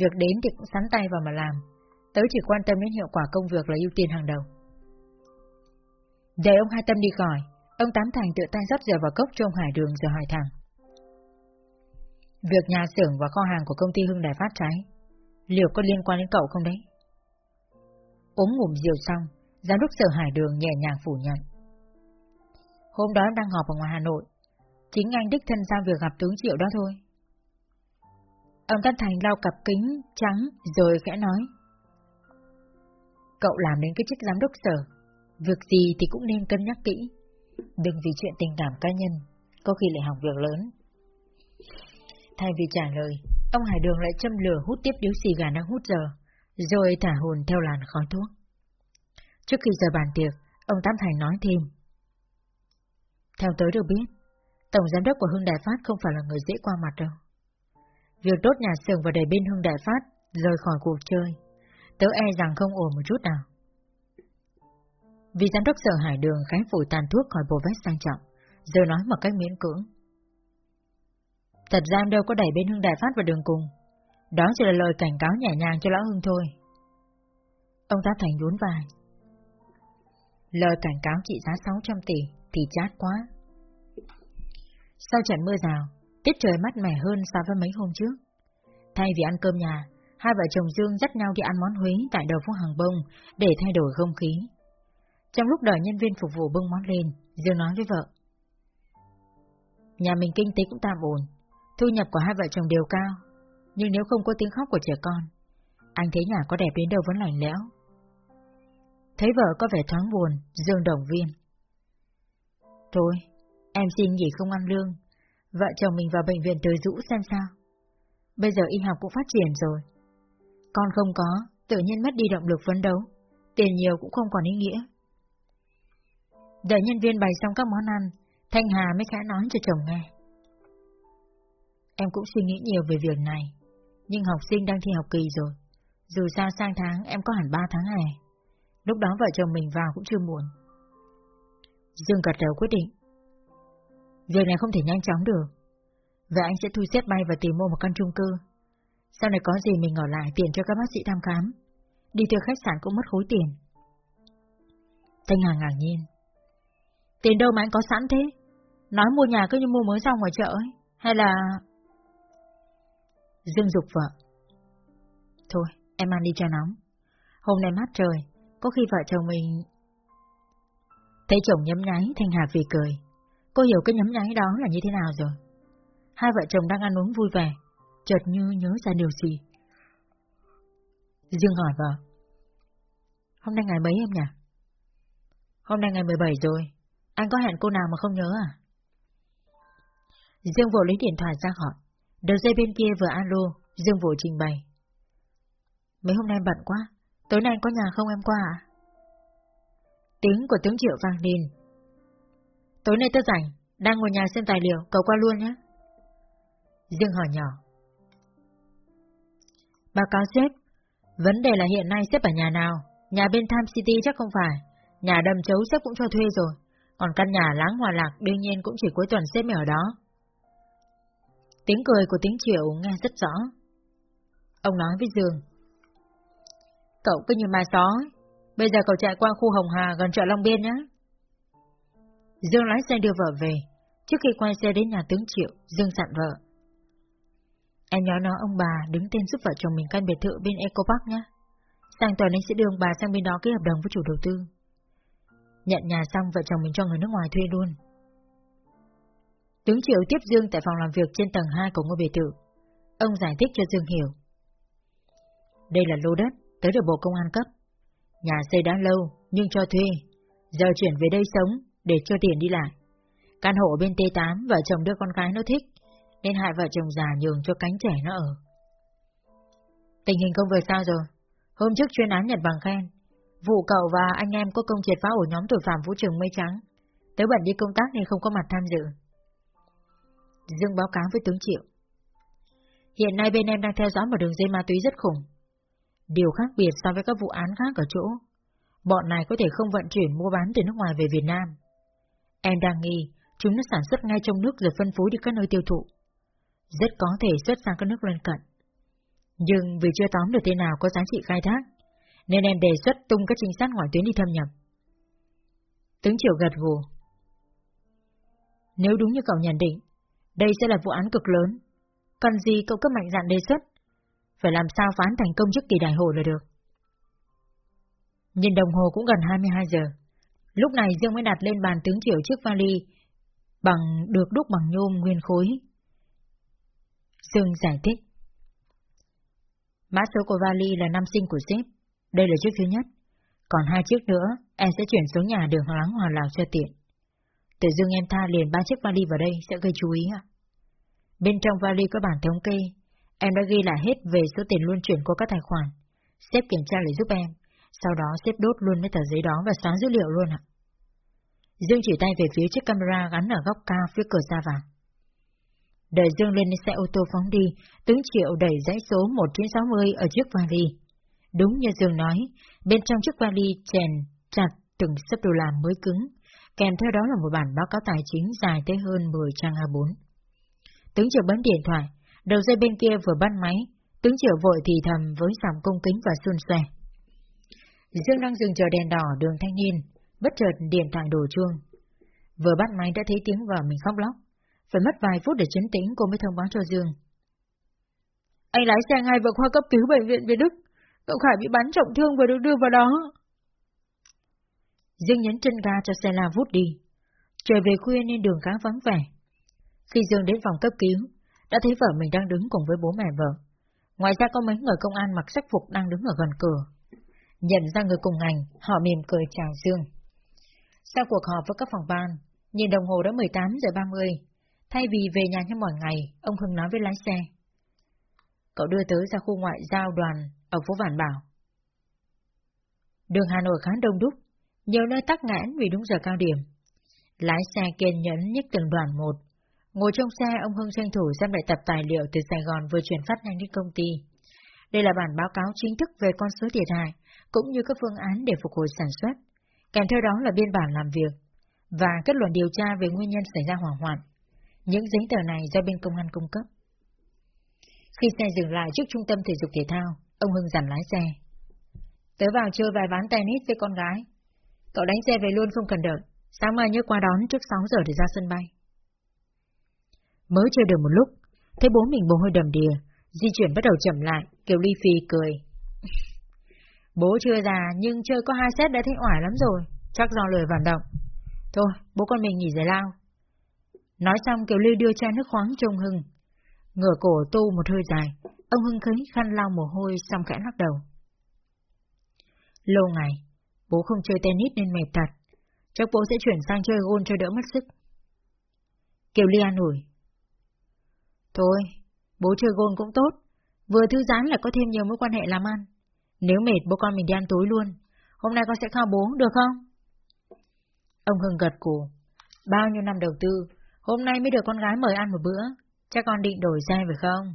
A: việc đến thì cũng sắn tay vào mà làm. Tớ chỉ quan tâm đến hiệu quả công việc là ưu tiên hàng đầu. Để ông Hai Tâm đi khỏi, ông Tám Thành tự tay rót rượu vào cốc cho ông Hải Đường rồi hỏi thẳng. Việc nhà xưởng và kho hàng của công ty Hưng Đài phát trái, liệu có liên quan đến cậu không đấy? Uống ngụm rượu xong, giám đốc sở Hải Đường nhẹ nhàng phủ nhận. Hôm đó đang họp ở ngoài Hà Nội, chính anh đích thân ra việc gặp tướng Triệu đó thôi. Ông Tân Thành lau cặp kính trắng rồi khẽ nói. Cậu làm đến cái chức giám đốc sở, việc gì thì cũng nên cân nhắc kỹ, đừng vì chuyện tình cảm cá nhân, có khi lại hỏng việc lớn. Thay vì trả lời, ông Hải Đường lại châm lửa hút tiếp điếu xì gà đang hút giờ, rồi thả hồn theo làn khói thuốc. Trước khi giờ bàn tiệc, ông Tam Thành nói thêm. Theo tới được biết, Tổng Giám đốc của Hưng Đại Phát không phải là người dễ qua mặt đâu. Việc đốt nhà xưởng và đẩy bên Hưng Đại Phát rời khỏi cuộc chơi, tớ e rằng không ổn một chút nào. Vì giám đốc sở Hải Đường khái phủi tàn thuốc khỏi bộ vest sang trọng, giờ nói một cách miễn cưỡng. Thật ra em đâu có đẩy bên Hưng Đại Phát vào đường cùng. Đó chỉ là lời cảnh cáo nhẹ nhàng cho Lão Hưng thôi. Ông ta Thành nhún vai. Lời cảnh cáo trị giá 600 tỷ thì chát quá. Sau trận mưa rào, tiết trời mát mẻ hơn so với mấy hôm trước. Thay vì ăn cơm nhà, hai vợ chồng Dương dắt nhau đi ăn món Huế tại đầu phố Hàng Bông để thay đổi không khí. Trong lúc đợi nhân viên phục vụ bưng món lên, Dương nói với vợ. Nhà mình kinh tế cũng tạm ổn, thu nhập của hai vợ chồng đều cao, nhưng nếu không có tiếng khóc của trẻ con, anh thấy nhà có đẹp đến đâu vẫn lành lẽo. Thấy vợ có vẻ thoáng buồn, Dương động viên. Thôi, em xin nghỉ không ăn lương, vợ chồng mình vào bệnh viện tới rũ xem sao. Bây giờ y học cũng phát triển rồi. Con không có, tự nhiên mất đi động lực phấn đấu, tiền nhiều cũng không còn ý nghĩa. Đợi nhân viên bày xong các món ăn, Thanh Hà mới khẽ nói cho chồng nghe. Em cũng suy nghĩ nhiều về việc này, nhưng học sinh đang thi học kỳ rồi. Dù sao sang tháng em có hẳn 3 tháng hè. Lúc đó vợ chồng mình vào cũng chưa muộn. Dương gật đầu quyết định. Việc này không thể nhanh chóng được. Vậy anh sẽ thu xếp bay và tìm mua một căn chung cư. Sau này có gì mình ở lại tiền cho các bác sĩ thăm khám. Đi từ khách sạn cũng mất khối tiền. Thanh Hà ngạc nhiên. Tiền đâu mà anh có sẵn thế? Nói mua nhà cứ như mua mới xong ngoài chợ ấy. Hay là... Dương dục vợ. Thôi, em ăn đi cho nóng. Hôm nay mát trời, có khi vợ chồng mình... Thấy chồng nhấm nháy, Thanh Hà vì cười. Cô hiểu cái nhấm nháy đó là như thế nào rồi. Hai vợ chồng đang ăn uống vui vẻ, chợt như nhớ ra điều gì. Dương hỏi vợ. Hôm nay ngày mấy em nhỉ? Hôm nay ngày 17 rồi, anh có hẹn cô nào mà không nhớ à? Dương vội lấy điện thoại ra hỏi. Đầu dây bên kia vừa alo, Dương vội trình bày. Mấy hôm nay bận quá, tối nay có nhà không em qua à? Tiếng của tướng Triệu vang lên. Tối nay tôi rảnh, đang ngồi nhà xem tài liệu, cậu qua luôn nhé. Dương hỏi nhỏ. Báo cáo sếp, vấn đề là hiện nay sếp ở nhà nào? Nhà bên Time City chắc không phải. Nhà đầm chấu sếp cũng cho thuê rồi. Còn căn nhà láng hòa lạc đương nhiên cũng chỉ cuối tuần sếp mới ở đó. Tiếng cười của tiếng triệu nghe rất rõ. Ông nói với Dương. Cậu cứ như mai só, bây giờ cậu chạy qua khu Hồng Hà gần chợ Long Biên nhé. Dương lái xe đưa vợ về, trước khi quay xe đến nhà tướng Triệu, Dương dặn vợ. Em nhỏ nó ông bà đứng tên giúp vợ chồng mình căn biệt thự bên Eco Park nhé. Sang tuần anh sẽ đưa ông bà sang bên đó ký hợp đồng với chủ đầu tư. Nhận nhà xong vợ chồng mình cho người nước ngoài thuê luôn. Tướng Triệu tiếp Dương tại phòng làm việc trên tầng 2 của ngôi biệt thự. Ông giải thích cho Dương hiểu. Đây là lô đất, tới được Bộ Công an cấp. Nhà xây đã lâu, nhưng cho thuê. Giờ chuyển về đây sống, để cho tiền đi lại. Căn hộ bên T8, vợ chồng đưa con gái nó thích, nên hai vợ chồng già nhường cho cánh trẻ nó ở. Tình hình công việc sao rồi? Hôm trước chuyên án nhật bằng khen, vụ cậu và anh em có công triệt phá ổ nhóm tội phạm vũ trường mây trắng. Tớ bận đi công tác nên không có mặt tham dự. Dương báo cáo với tướng Triệu. Hiện nay bên em đang theo dõi một đường dây ma túy rất khủng. Điều khác biệt so với các vụ án khác ở chỗ, bọn này có thể không vận chuyển mua bán từ nước ngoài về Việt Nam. Em đang nghi chúng nó sản xuất ngay trong nước rồi phân phối đi các nơi tiêu thụ. Rất có thể xuất sang các nước lân cận. Nhưng vì chưa tóm được tên nào có giá trị khai thác, nên em đề xuất tung các trinh sát ngoại tuyến đi thâm nhập. Tướng Triệu gật gù. Nếu đúng như cậu nhận định, đây sẽ là vụ án cực lớn. Cần gì cậu cấp mạnh dạn đề xuất? Phải làm sao phán thành công trước kỳ đại hội là được. Nhìn đồng hồ cũng gần 22 giờ. Lúc này Dương mới đặt lên bàn tướng triệu chiếc vali bằng được đúc bằng nhôm nguyên khối. Dương giải thích. Mã số của vali là năm sinh của sếp. Đây là chiếc thứ nhất. Còn hai chiếc nữa, em sẽ chuyển xuống nhà đường Hoàng hòa Lào cho tiện. Tự dưng em tha liền ba chiếc vali vào đây sẽ gây chú ý ạ. Bên trong vali có bản thống kê, em đã ghi lại hết về số tiền luân chuyển qua các tài khoản. Sếp kiểm tra lại giúp em, sau đó sếp đốt luôn mấy tờ giấy đó và xóa dữ liệu luôn ạ. Dương chỉ tay về phía chiếc camera gắn ở góc cao phía cửa ra vào. Đợi Dương lên xe ô tô phóng đi, tướng Triệu đẩy dãy số 1960 ở chiếc vali. Đúng như Dương nói, bên trong chiếc vali chèn chặt từng sấp đô la mới cứng, kèm theo đó là một bản báo cáo tài chính dài tới hơn 10 trang A4. Tướng Triệu bấm điện thoại, đầu dây bên kia vừa bắt máy, tướng Triệu vội thì thầm với giọng cung kính và xuân xòe. Dương đang dừng chờ đèn đỏ đường thanh niên, bất chợt điện thoại đổ chuông. Vừa bắt máy đã thấy tiếng vợ mình khóc lóc, phải mất vài phút để chấn tĩnh cô mới thông báo cho Dương. Anh lái xe ngay vào khoa cấp cứu bệnh viện Việt Đức, cậu Khải bị bắn trọng thương và được đưa vào đó. Dương nhấn chân ga cho xe la vút đi. Trời về khuya nên đường khá vắng vẻ. Khi Dương đến phòng cấp cứu, đã thấy vợ mình đang đứng cùng với bố mẹ vợ. Ngoài ra có mấy người công an mặc sắc phục đang đứng ở gần cửa. Nhận ra người cùng ngành, họ mỉm cười chào Dương. Sau cuộc họp với các phòng ban, nhìn đồng hồ đã 18 giờ 30, thay vì về nhà như mọi ngày, ông Hưng nói với lái xe. Cậu đưa tớ ra khu ngoại giao đoàn ở phố Vạn Bảo. Đường Hà Nội khá đông đúc, nhiều nơi tắc nghẽn vì đúng giờ cao điểm. Lái xe kiên nhẫn nhích từng đoàn một. Ngồi trong xe, ông Hưng tranh thủ xem lại tập tài liệu từ Sài Gòn vừa chuyển phát nhanh đến công ty. Đây là bản báo cáo chính thức về con số thiệt hại, cũng như các phương án để phục hồi sản xuất. Kèm theo đó là biên bản làm việc và kết luận điều tra về nguyên nhân xảy ra hỏa hoạn. Những giấy tờ này do bên công an cung cấp. Khi xe dừng lại trước trung tâm thể dục thể thao, ông Hưng dặn lái xe. Tớ vào chơi vài ván tennis với con gái. Cậu đánh xe về luôn không cần đợi. Sáng mai nhớ qua đón trước 6 giờ để ra sân bay. Mới chơi được một lúc, thấy bố mình mồ hôi đầm đìa, di chuyển bắt đầu chậm lại, Kiều Ly Phi cười. bố chưa già nhưng chơi có hai set đã thấy oải lắm rồi, chắc do lười vận động. Thôi, bố con mình nghỉ giải lao. Nói xong Kiều Ly đưa chai nước khoáng cho ông Hưng. Ngửa cổ tu một hơi dài, ông Hưng khấy khăn lau mồ hôi xong khẽ lắc đầu. Lâu ngày, bố không chơi tennis nên mệt thật. Chắc bố sẽ chuyển sang chơi gôn cho đỡ mất sức. Kiều Ly an ủi. Thôi, bố chơi gôn cũng tốt. Vừa thư giãn lại có thêm nhiều mối quan hệ làm ăn. Nếu mệt bố con mình đi ăn tối luôn. Hôm nay con sẽ khao bố, được không? Ông Hưng gật cù. Bao nhiêu năm đầu tư, hôm nay mới được con gái mời ăn một bữa. Chắc con định đổi xe phải không?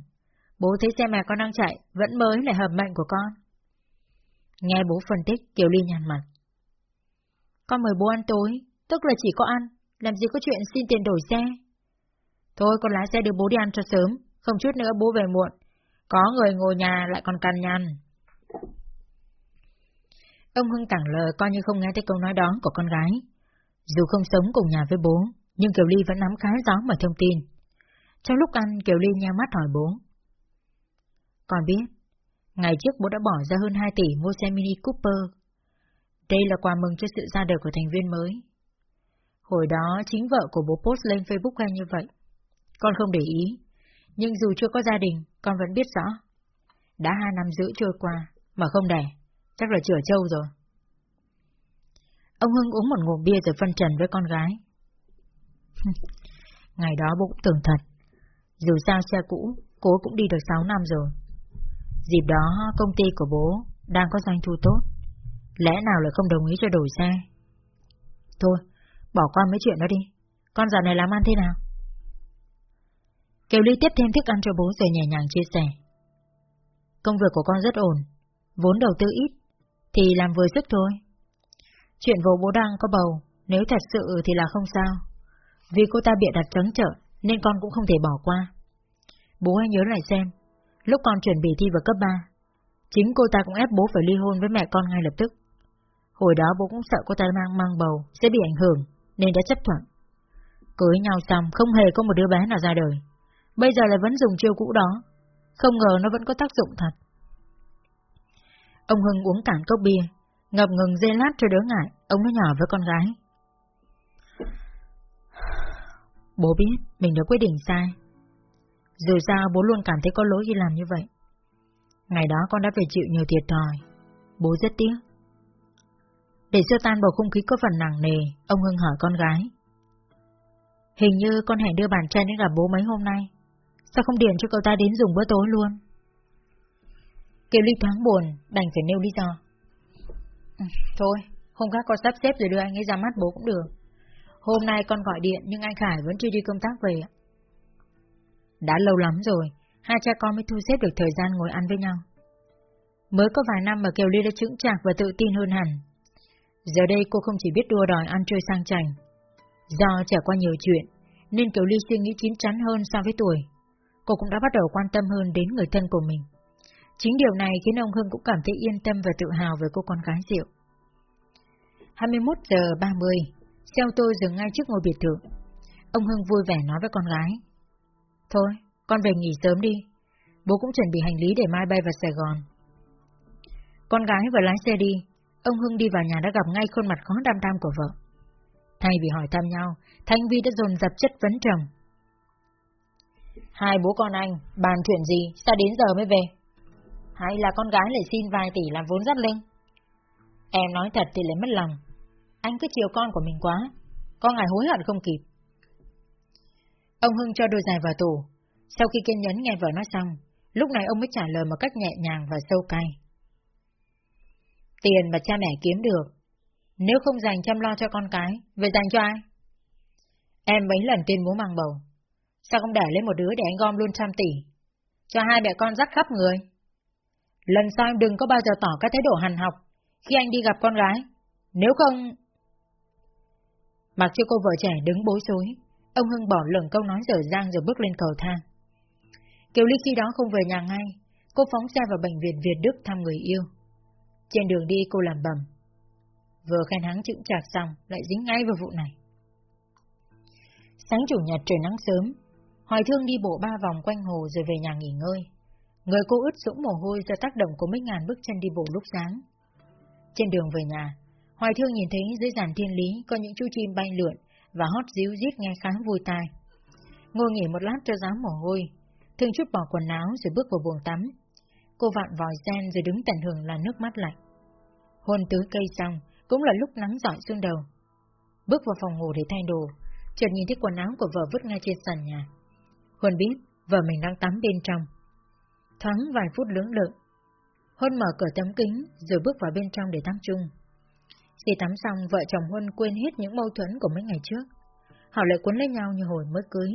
A: Bố thấy xe mà con đang chạy, vẫn mới là hợp mệnh của con. Nghe bố phân tích, Kiều Ly nhàn mặt. Con mời bố ăn tối, tức là chỉ có ăn, làm gì có chuyện xin tiền đổi xe. Thôi con lái xe đưa bố đi ăn cho sớm, không chút nữa bố về muộn. Có người ngồi nhà lại còn cằn nhằn. Ông Hưng tảng lờ coi như không nghe thấy câu nói đó của con gái. Dù không sống cùng nhà với bố, nhưng Kiều Ly vẫn nắm khá rõ mọi thông tin. Trong lúc ăn, Kiều Ly nheo mắt hỏi bố. Con biết, ngày trước bố đã bỏ ra hơn 2 tỷ mua xe Mini Cooper. Đây là quà mừng cho sự ra đời của thành viên mới. Hồi đó chính vợ của bố post lên Facebook khoe như vậy. Con không để ý, nhưng dù chưa có gia đình, con vẫn biết rõ. Đã hai năm rưỡi trôi qua, mà không đẻ, chắc là chữa trâu rồi. Ông Hưng uống một ngụm bia rồi phân trần với con gái. Ngày đó bố cũng tưởng thật, dù sao xe cũ, cố cũng đi được 6 năm rồi. Dịp đó công ty của bố đang có doanh thu tốt, lẽ nào lại không đồng ý cho đổi xe? Thôi, bỏ qua mấy chuyện đó đi, con giờ này làm ăn thế nào? Kiều Ly tiếp thêm thức ăn cho bố rồi nhẹ nhàng chia sẻ. Công việc của con rất ổn, vốn đầu tư ít, thì làm vừa sức thôi. Chuyện vô bố đang có bầu, nếu thật sự thì là không sao. Vì cô ta bịa đặt trắng trợ, nên con cũng không thể bỏ qua. Bố hãy nhớ lại xem, lúc con chuẩn bị thi vào cấp 3, chính cô ta cũng ép bố phải ly hôn với mẹ con ngay lập tức. Hồi đó bố cũng sợ cô ta mang mang bầu sẽ bị ảnh hưởng, nên đã chấp thuận. Cưới nhau xong không hề có một đứa bé nào ra đời. Bây giờ lại vẫn dùng chiêu cũ đó, không ngờ nó vẫn có tác dụng thật. Ông Hưng uống cạn cốc bia, ngập ngừng dây lát cho đỡ ngại, ông nói nhỏ với con gái. Bố biết mình đã quyết định sai. Dù sao bố luôn cảm thấy có lỗi khi làm như vậy. Ngày đó con đã phải chịu nhiều thiệt thòi. Bố rất tiếc. Để sơ tan bầu không khí có phần nặng nề, ông Hưng hỏi con gái. Hình như con hẹn đưa bàn trai đến gặp bố mấy hôm nay. Sao không điện cho cậu ta đến dùng bữa tối luôn? Kiều Ly thoáng buồn, đành phải nêu lý do. Ừ, thôi, hôm khác con sắp xếp rồi đưa anh ấy ra mắt bố cũng được. Hôm nay con gọi điện nhưng anh Khải vẫn chưa đi công tác về. Đã lâu lắm rồi, hai cha con mới thu xếp được thời gian ngồi ăn với nhau. Mới có vài năm mà Kiều Ly đã trưởng chạc và tự tin hơn hẳn. Giờ đây cô không chỉ biết đua đòi ăn chơi sang chảnh. Do trải qua nhiều chuyện, nên Kiều Ly suy nghĩ chín chắn hơn so với tuổi. Cô cũng đã bắt đầu quan tâm hơn đến người thân của mình. Chính điều này khiến ông Hưng cũng cảm thấy yên tâm và tự hào về cô con gái Diệu. 21 giờ 30, xe ô tô dừng ngay trước ngôi biệt thự. Ông Hưng vui vẻ nói với con gái. Thôi, con về nghỉ sớm đi. Bố cũng chuẩn bị hành lý để mai bay vào Sài Gòn. Con gái vừa lái xe đi, ông Hưng đi vào nhà đã gặp ngay khuôn mặt khó đam đam của vợ. Thay vì hỏi thăm nhau, Thanh Vi đã dồn dập chất vấn chồng. Hai bố con anh, bàn chuyện gì, sao đến giờ mới về? Hay là con gái lại xin vài tỷ làm vốn dắt lưng? Em nói thật thì lại mất lòng. Anh cứ chiều con của mình quá, con ngài hối hận không kịp. Ông Hưng cho đôi giày vào tủ. Sau khi kiên nhẫn nghe vợ nói xong, lúc này ông mới trả lời một cách nhẹ nhàng và sâu cay. Tiền mà cha mẹ kiếm được, nếu không dành chăm lo cho con cái, về dành cho ai? Em mấy lần tuyên bố mang bầu, sao không để lấy một đứa để anh gom luôn trăm tỷ, cho hai mẹ con dắt khắp người? Lần sau em đừng có bao giờ tỏ cái thái độ hằn học khi anh đi gặp con gái, nếu không... Mặc cho cô vợ trẻ đứng bối rối, Ông Hưng bỏ lửng câu nói dở dang rồi bước lên cầu thang. Kiều Ly khi đó không về nhà ngay, cô phóng xe vào bệnh viện Việt Đức thăm người yêu. Trên đường đi cô làm bầm. Vừa khen hắn chững chạc xong, lại dính ngay vào vụ này. Sáng chủ nhật trời nắng sớm, Hoài Thương đi bộ ba vòng quanh hồ rồi về nhà nghỉ ngơi. Người cô ướt sũng mồ hôi do tác động của mấy ngàn bước chân đi bộ lúc sáng. Trên đường về nhà, Hoài Thương nhìn thấy dưới giàn thiên lý có những chú chim bay lượn và hót díu dít nghe khá vui tai. Ngồi nghỉ một lát cho giá mồ hôi, Thương chút bỏ quần áo rồi bước vào buồng tắm. Cô vặn vòi sen rồi đứng tận hưởng là nước mắt lạnh. Hôn tứ cây xong, cũng là lúc nắng dọi xuống đầu. Bước vào phòng ngủ để thay đồ, chợt nhìn thấy quần áo của vợ vứt ngay trên sàn nhà. Huân biết vợ mình đang tắm bên trong. Thoáng vài phút lưỡng lự. Huân mở cửa tấm kính rồi bước vào bên trong để tắm chung. Khi tắm xong, vợ chồng Huân quên hết những mâu thuẫn của mấy ngày trước. Họ lại cuốn lấy nhau như hồi mới cưới.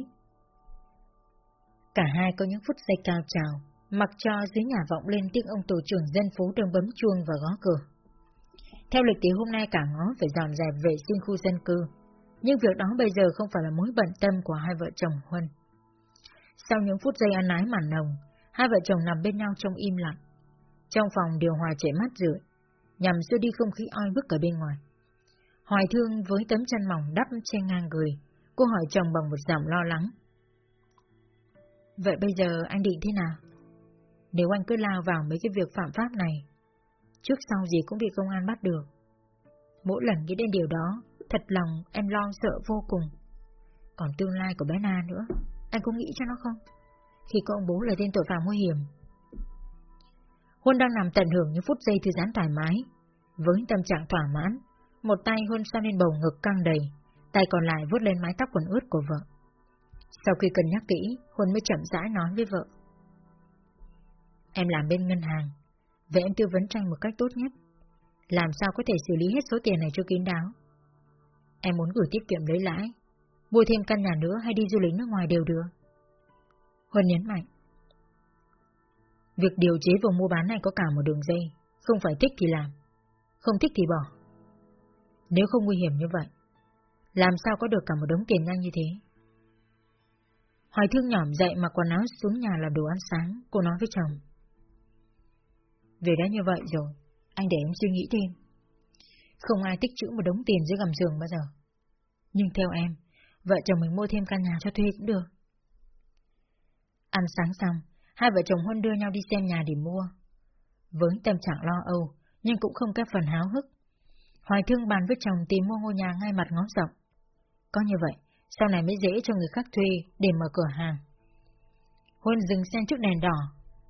A: Cả hai có những phút giây cao trào, mặc cho dưới nhà vọng lên tiếng ông tổ trưởng dân phố đang bấm chuông và gõ cửa. Theo lịch thì hôm nay cả ngõ phải dọn dẹp vệ sinh khu dân cư, nhưng việc đó bây giờ không phải là mối bận tâm của hai vợ chồng Huân. Sau những phút giây ăn ái màn nồng, hai vợ chồng nằm bên nhau trong im lặng. Trong phòng điều hòa chảy mát rượi, nhằm xua đi không khí oi bức ở bên ngoài. Hoài thương với tấm chân mỏng đắp che ngang người, cô hỏi chồng bằng một giọng lo lắng. Vậy bây giờ anh định thế nào? Nếu anh cứ lao vào mấy cái việc phạm pháp này, trước sau gì cũng bị công an bắt được. Mỗi lần nghĩ đến điều đó, thật lòng em lo sợ vô cùng. Còn tương lai của bé Na nữa, anh có nghĩ cho nó không? Khi có ông bố là tên tội phạm nguy hiểm. Huân đang nằm tận hưởng những phút giây thư giãn thoải mái. Với tâm trạng thỏa mãn, một tay Huân xoa lên bầu ngực căng đầy, tay còn lại vuốt lên mái tóc quần ướt của vợ. Sau khi cân nhắc kỹ, Huân mới chậm rãi nói với vợ. Em làm bên ngân hàng, vậy em tư vấn cho anh một cách tốt nhất. Làm sao có thể xử lý hết số tiền này cho kín đáo? Em muốn gửi tiết kiệm lấy lãi, mua thêm căn nhà nữa hay đi du lịch nước ngoài đều được. Huân nhấn mạnh. Việc điều chế vùng mua bán này có cả một đường dây, không phải thích thì làm, không thích thì bỏ. Nếu không nguy hiểm như vậy, làm sao có được cả một đống tiền nhanh như thế? Hoài thương nhỏm dậy mà quần áo xuống nhà làm đồ ăn sáng, cô nói với chồng. về đã như vậy rồi, anh để em suy nghĩ thêm. Không ai tích trữ một đống tiền dưới gầm giường bao giờ. Nhưng theo em, vợ chồng mình mua thêm căn nhà cho thuê cũng được. Ăn sáng xong, hai vợ chồng Huân đưa nhau đi xem nhà để mua. Với tâm trạng lo âu, nhưng cũng không kép phần háo hức. Hoài thương bàn với chồng tìm mua ngôi nhà ngay mặt ngõ rộng. Có như vậy, sau này mới dễ cho người khác thuê để mở cửa hàng. Huân dừng xe trước đèn đỏ,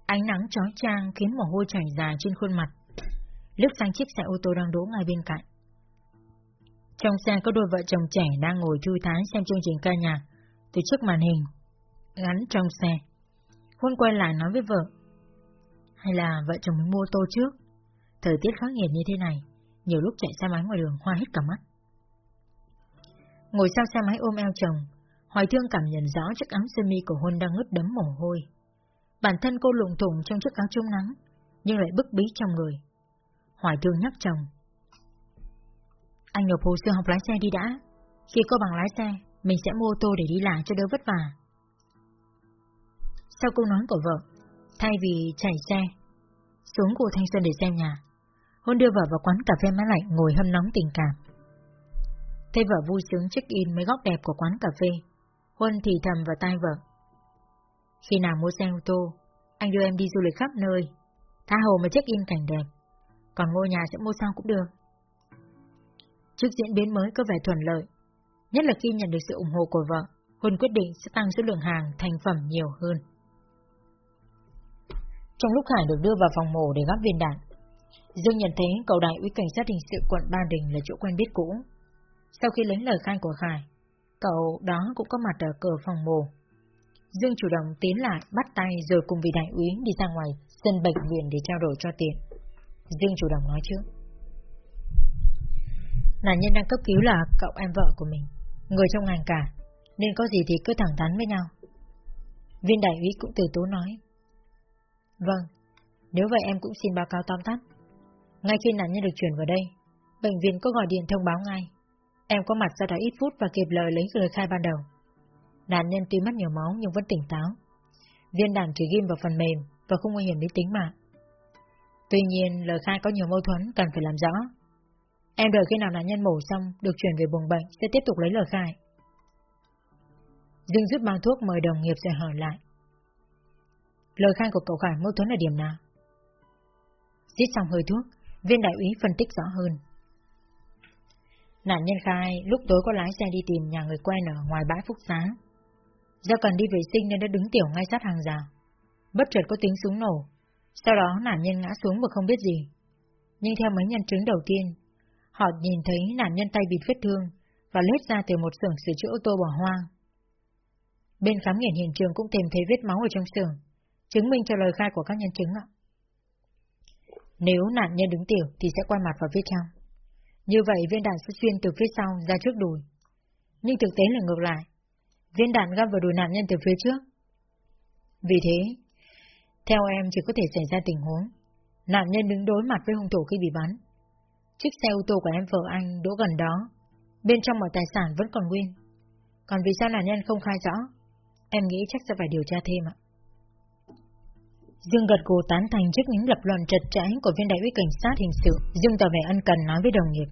A: ánh nắng chói chang khiến mồ hôi chảy dài trên khuôn mặt. Lướt sang chiếc xe ô tô đang đỗ ngay bên cạnh. Trong xe có đôi vợ chồng trẻ đang ngồi thư thái xem chương trình ca nhạc từ trước màn hình, gắn trong xe. Huân quay lại nói với vợ. Hay là vợ chồng mình mua tô trước? Thời tiết khắc nghiệt như thế này, nhiều lúc chạy xe máy ngoài đường hoa hết cả mắt. Ngồi sau xe máy ôm eo chồng, Hoài Thương cảm nhận rõ chiếc áo sơ mi của Huân đang ướt đấm mồ hôi. Bản thân cô lụng thủng trong chiếc áo chống nắng, nhưng lại bức bí trong người. Hoài Thương nhắc chồng. Anh nộp hồ sơ học lái xe đi đã. Khi có bằng lái xe, mình sẽ mua ô tô để đi lại cho đỡ vất vả. Sau câu nói của vợ, thay vì chạy xe, xuống cô Thanh Xuân để xem nhà, Huân đưa vợ vào quán cà phê máy lạnh ngồi hâm nóng tình cảm. Thấy vợ vui sướng check-in mấy góc đẹp của quán cà phê, Huân thì thầm vào tai vợ. Khi nào mua xe ô tô, anh đưa em đi du lịch khắp nơi, tha hồ mà check-in cảnh đẹp, còn ngôi nhà sẽ mua sao cũng được. Trước diễn biến mới có vẻ thuận lợi, nhất là khi nhận được sự ủng hộ của vợ, Huân quyết định sẽ tăng số lượng hàng thành phẩm nhiều hơn. Trong lúc Hải được đưa vào phòng mổ để gắp viên đạn, Dương nhận thấy cậu đại úy cảnh sát hình sự quận Ba Đình là chỗ quen biết cũ. Sau khi lấy lời khai của Khải, cậu đó cũng có mặt ở cửa phòng mổ. Dương chủ động tiến lại, bắt tay rồi cùng vị đại úy đi ra ngoài sân bệnh viện để trao đổi cho tiện. Dương chủ động nói trước. Nạn nhân đang cấp cứu là cậu em vợ của mình, người trong ngành cả, nên có gì thì cứ thẳng thắn với nhau. Viên đại úy cũng từ tố nói. Vâng, nếu vậy em cũng xin báo cáo tóm tắt. Ngay khi nạn nhân được chuyển vào đây, bệnh viện có gọi điện thông báo ngay. Em có mặt ra đó ít phút và kịp lời lấy lời khai ban đầu. Nạn nhân tuy mất nhiều máu nhưng vẫn tỉnh táo. Viên đạn chỉ ghim vào phần mềm và không nguy hiểm đến tính mạng. Tuy nhiên, lời khai có nhiều mâu thuẫn cần phải làm rõ. Em đợi khi nào nạn nhân mổ xong được chuyển về buồng bệnh sẽ tiếp tục lấy lời khai. Dương rút bao thuốc mời đồng nghiệp rồi hỏi lại. Lời khai của cậu Khải mâu thuẫn ở điểm nào? Giết xong hơi thuốc, viên đại úy phân tích rõ hơn. Nạn nhân khai lúc tối có lái xe đi tìm nhà người quen ở ngoài bãi Phúc Xá. Do cần đi vệ sinh nên đã đứng tiểu ngay sát hàng rào. Bất chợt có tiếng súng nổ. Sau đó nạn nhân ngã xuống mà không biết gì. Nhưng theo mấy nhân chứng đầu tiên, họ nhìn thấy nạn nhân tay bị vết thương và lết ra từ một xưởng sửa chữa ô tô bỏ hoang. Bên khám nghiệm hiện trường cũng tìm thấy vết máu ở trong xưởng, chứng minh cho lời khai của các nhân chứng ạ. Nếu nạn nhân đứng tiểu thì sẽ quay mặt vào phía trong. Như vậy viên đạn sẽ xuyên từ phía sau ra trước đùi. Nhưng thực tế là ngược lại. Viên đạn găm vào đùi nạn nhân từ phía trước. Vì thế, theo em chỉ có thể xảy ra tình huống. Nạn nhân đứng đối mặt với hung thủ khi bị bắn. Chiếc xe ô tô của em vợ anh đỗ gần đó. Bên trong mọi tài sản vẫn còn nguyên. Còn vì sao nạn nhân không khai rõ? Em nghĩ chắc sẽ phải điều tra thêm ạ. Dương gật gù tán thành trước những lập luận trật trãi của viên đại úy cảnh sát hình sự. Dương tỏ vẻ ân cần nói với đồng nghiệp.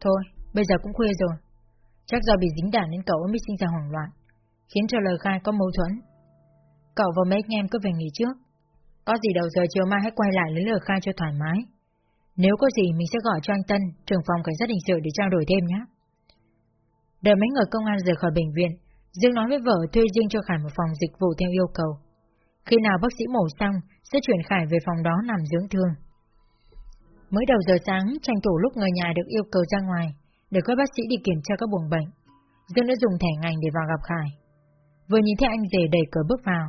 A: Thôi, bây giờ cũng khuya rồi. Chắc do bị dính đạn nên cậu mới sinh ra hoảng loạn, khiến cho lời khai có mâu thuẫn. Cậu và mấy anh em cứ về nghỉ trước. Có gì đầu giờ chiều mai hãy quay lại lấy lời khai cho thoải mái. Nếu có gì mình sẽ gọi cho anh Tân, trưởng phòng cảnh sát hình sự để trao đổi thêm nhé. Đợi mấy người công an rời khỏi bệnh viện, Dương nói với vợ thuê riêng cho Khải một phòng dịch vụ theo yêu cầu. Khi nào bác sĩ mổ xong, sẽ chuyển Khải về phòng đó nằm dưỡng thương. Mới đầu giờ sáng, tranh thủ lúc người nhà được yêu cầu ra ngoài, để các bác sĩ đi kiểm tra các buồng bệnh. Dương đã dùng thẻ ngành để vào gặp Khải. Vừa nhìn thấy anh rể đẩy cửa bước vào,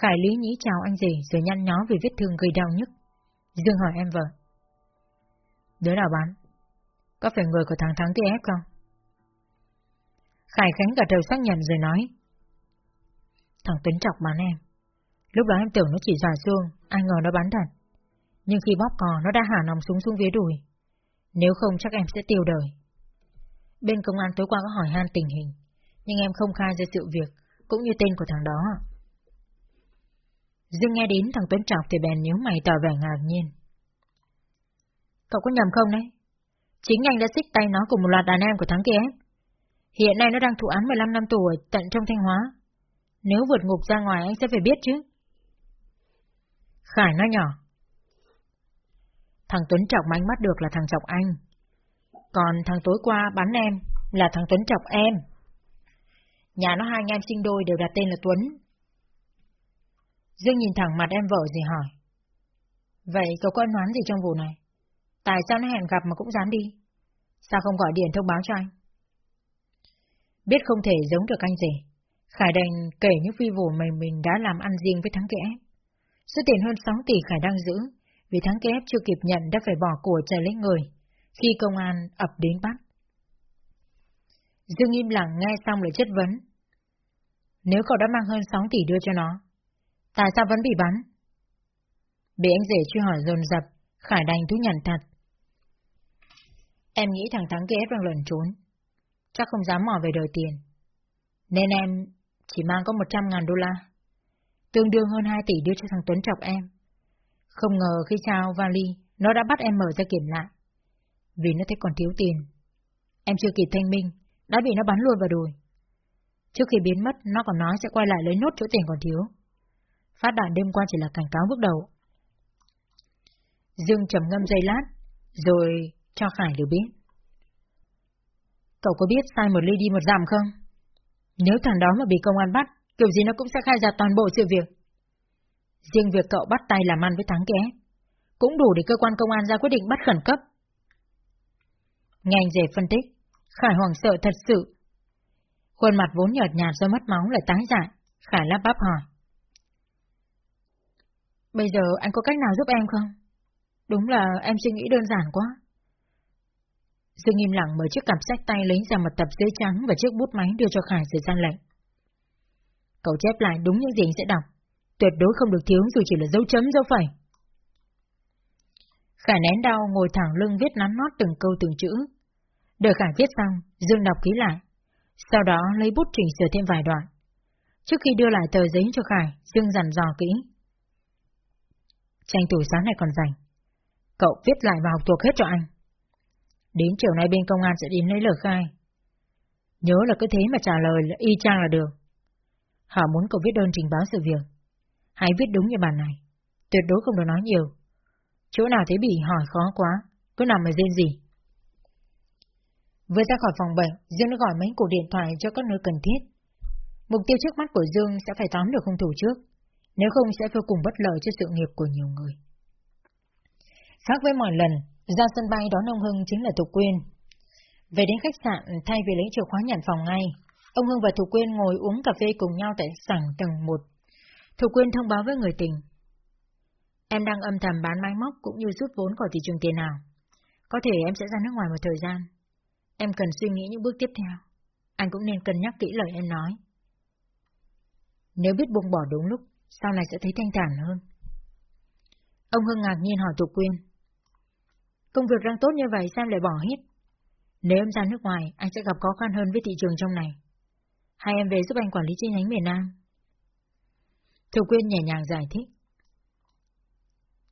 A: Khải lý nhí chào anh rể rồi nhăn nhó vì vết thương gây đau nhức. Dương hỏi em vợ. Đứa nào bán? Có phải người của thằng Thắng kia ép không? Khải Khánh gật đầu xác nhận rồi nói. Thằng Tuấn Chọc bán em. Lúc đó em tưởng nó chỉ giả xương, ai ngờ nó bắn thật. Nhưng khi bóp cò nó đã hạ nòng súng xuống phía đùi. Nếu không chắc em sẽ tiêu đời. Bên công an tối qua có hỏi han tình hình, nhưng em không khai ra sự việc, cũng như tên của thằng đó. Dương nghe đến thằng Tuấn Trọc thì bèn nhíu mày tỏ vẻ ngạc nhiên. Cậu có nhầm không đấy? Chính anh đã xích tay nó cùng một loạt đàn em của thắng kia Hiện nay nó đang thụ án 15 năm tù ở tận trong Thanh Hóa. Nếu vượt ngục ra ngoài, anh sẽ phải biết chứ. Khải nói nhỏ. Thằng Tuấn Trọng anh mắt được là thằng Trọng anh. Còn thằng tối qua bắn em là thằng Tuấn Trọng em. Nhà nó hai anh em sinh đôi đều đặt tên là Tuấn. Dương nhìn thẳng mặt em vợ gì hỏi. Vậy cậu có ân oán gì trong vụ này? Tại sao nó hẹn gặp mà cũng dám đi? Sao không gọi điện thông báo cho anh? Biết không thể giống được anh rể, Khải đành kể những phi vụ mà mình đã làm ăn riêng với thắng kẽ. Số tiền hơn 6 tỷ Khải đang giữ, vì thắng kẽ chưa kịp nhận đã phải bỏ của chạy lấy người, khi công an ập đến bắt. Dương im lặng nghe xong lời chất vấn. Nếu cậu đã mang hơn 6 tỷ đưa cho nó, tại sao vẫn bị bắn? Bị anh rể truy hỏi dồn dập, Khải đành thú nhận thật. Em nghĩ thằng Thắng kia đang lẩn trốn, chắc không dám mò về đòi tiền. Nên em chỉ mang có 100 ngàn đô la, tương đương hơn 2 tỷ đưa cho thằng Tuấn chọc em. Không ngờ khi trao vali, nó đã bắt em mở ra kiểm lại. Vì nó thấy còn thiếu tiền. Em chưa kịp thanh minh, đã bị nó bắn luôn vào đùi. Trước khi biến mất, nó còn nói sẽ quay lại lấy nốt chỗ tiền còn thiếu. Phát đạn đêm qua chỉ là cảnh cáo bước đầu. Dương trầm ngâm giây lát, rồi cho Khải được biết. Cậu có biết sai một ly đi một giảm không? Nếu thằng đó mà bị công an bắt, kiểu gì nó cũng sẽ khai ra toàn bộ sự việc. Riêng việc cậu bắt tay làm ăn với thắng ké, cũng đủ để cơ quan công an ra quyết định bắt khẩn cấp. Nghe anh rể phân tích, Khải hoàng sợ thật sự. Khuôn mặt vốn nhợt nhạt do mất máu lại tái dại, Khải lắp bắp hỏi. Bây giờ anh có cách nào giúp em không? Đúng là em suy nghĩ đơn giản quá. Dương im lặng mở chiếc cặp sách tay lấy ra một tập giấy trắng và chiếc bút máy đưa cho Khải rồi ra lệnh. Cậu chép lại đúng những gì anh sẽ đọc, tuyệt đối không được thiếu dù chỉ là dấu chấm dấu phẩy. Khải nén đau ngồi thẳng lưng viết nắn nót từng câu từng chữ. Đợi Khải viết xong, Dương đọc ký lại. Sau đó lấy bút chỉnh sửa thêm vài đoạn. Trước khi đưa lại tờ giấy cho Khải, Dương dặn dò kỹ. Tranh thủ sáng này còn rảnh. Cậu viết lại và học thuộc hết cho anh. Đến chiều nay bên công an sẽ đến lấy lời khai. Nhớ là cứ thế mà trả lời là y chang là được. Họ muốn cậu viết đơn trình báo sự việc. Hãy viết đúng như bản này. Tuyệt đối không được nói nhiều. Chỗ nào thấy bị hỏi khó quá, cứ nằm ở riêng gì. Vừa ra khỏi phòng bệnh, Dương đã gọi mấy cuộc điện thoại cho các nơi cần thiết. Mục tiêu trước mắt của Dương sẽ phải tóm được hung thủ trước, nếu không sẽ vô cùng bất lợi cho sự nghiệp của nhiều người. Khác với mọi lần, ra sân bay đón ông Hưng chính là Thục Quyên. Về đến khách sạn thay vì lấy chìa khóa nhận phòng ngay, ông Hưng và Thục Quyên ngồi uống cà phê cùng nhau tại sảnh tầng 1. Thục Quyên thông báo với người tình. Em đang âm thầm bán máy móc cũng như rút vốn khỏi thị trường tiền nào. Có thể em sẽ ra nước ngoài một thời gian. Em cần suy nghĩ những bước tiếp theo. Anh cũng nên cân nhắc kỹ lời em nói. Nếu biết buông bỏ đúng lúc, sau này sẽ thấy thanh thản hơn. Ông Hưng ngạc nhiên hỏi Thục Quyên. Công việc đang tốt như vậy sao lại bỏ hết? Nếu em ra nước ngoài, anh sẽ gặp khó khăn hơn với thị trường trong này. Hay em về giúp anh quản lý chi nhánh miền Nam? Thục Quyên nhẹ nhàng giải thích.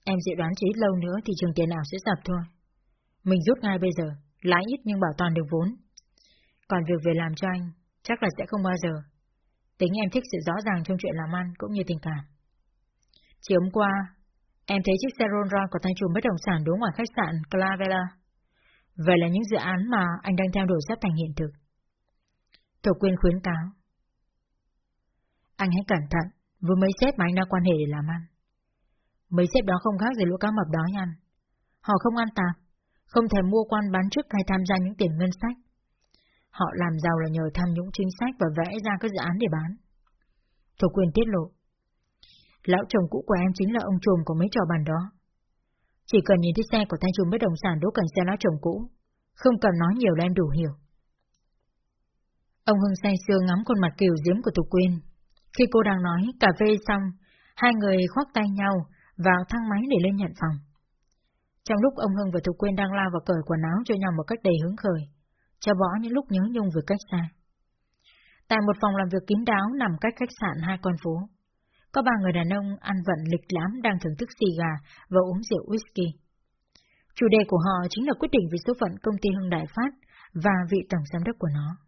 A: Em dự đoán chỉ ít lâu nữa thị trường tiền ảo sẽ sập thôi. Mình rút ngay bây giờ, lãi ít nhưng bảo toàn được vốn. Còn việc về làm cho anh, chắc là sẽ không bao giờ. Tính em thích sự rõ ràng trong chuyện làm ăn cũng như tình cảm. Chiều hôm qua, em thấy chiếc xe Rolls Royce của tay chủ bất động sản đúng ngoài khách sạn Clavella. Vậy là những dự án mà anh đang theo đuổi sắp thành hiện thực. Thổ quyên khuyến cáo. Anh hãy cẩn thận với mấy sếp mà anh đang quan hệ để làm ăn. Mấy sếp đó không khác gì lũ cá mập đói ăn. Họ không ăn tạp, không thèm mua quan bán chức hay tham gia những tiền ngân sách. Họ làm giàu là nhờ tham nhũng chính sách và vẽ ra các dự án để bán. Thổ quyền tiết lộ. Lão chồng cũ của em chính là ông trùm của mấy trò bàn đó. Chỉ cần nhìn thấy xe của thanh trùm bất động sản đỗ cạnh xe lão chồng cũ, không cần nói nhiều là em đủ hiểu. Ông Hưng say sưa ngắm khuôn mặt kiều diễm của Tục Quyên. Khi cô đang nói cà phê xong, hai người khoác tay nhau vào thang máy để lên nhận phòng. Trong lúc ông Hưng và Thục Quyên đang lao vào cởi quần áo cho nhau một cách đầy hứng khởi, cho bỏ những lúc nhớ nhung về cách xa. Tại một phòng làm việc kín đáo nằm cách khách sạn hai con phố, có ba người đàn ông ăn vận lịch lãm đang thưởng thức xì gà và uống rượu whisky. Chủ đề của họ chính là quyết định về số phận công ty Hưng Đại Phát và vị tổng giám đốc của nó.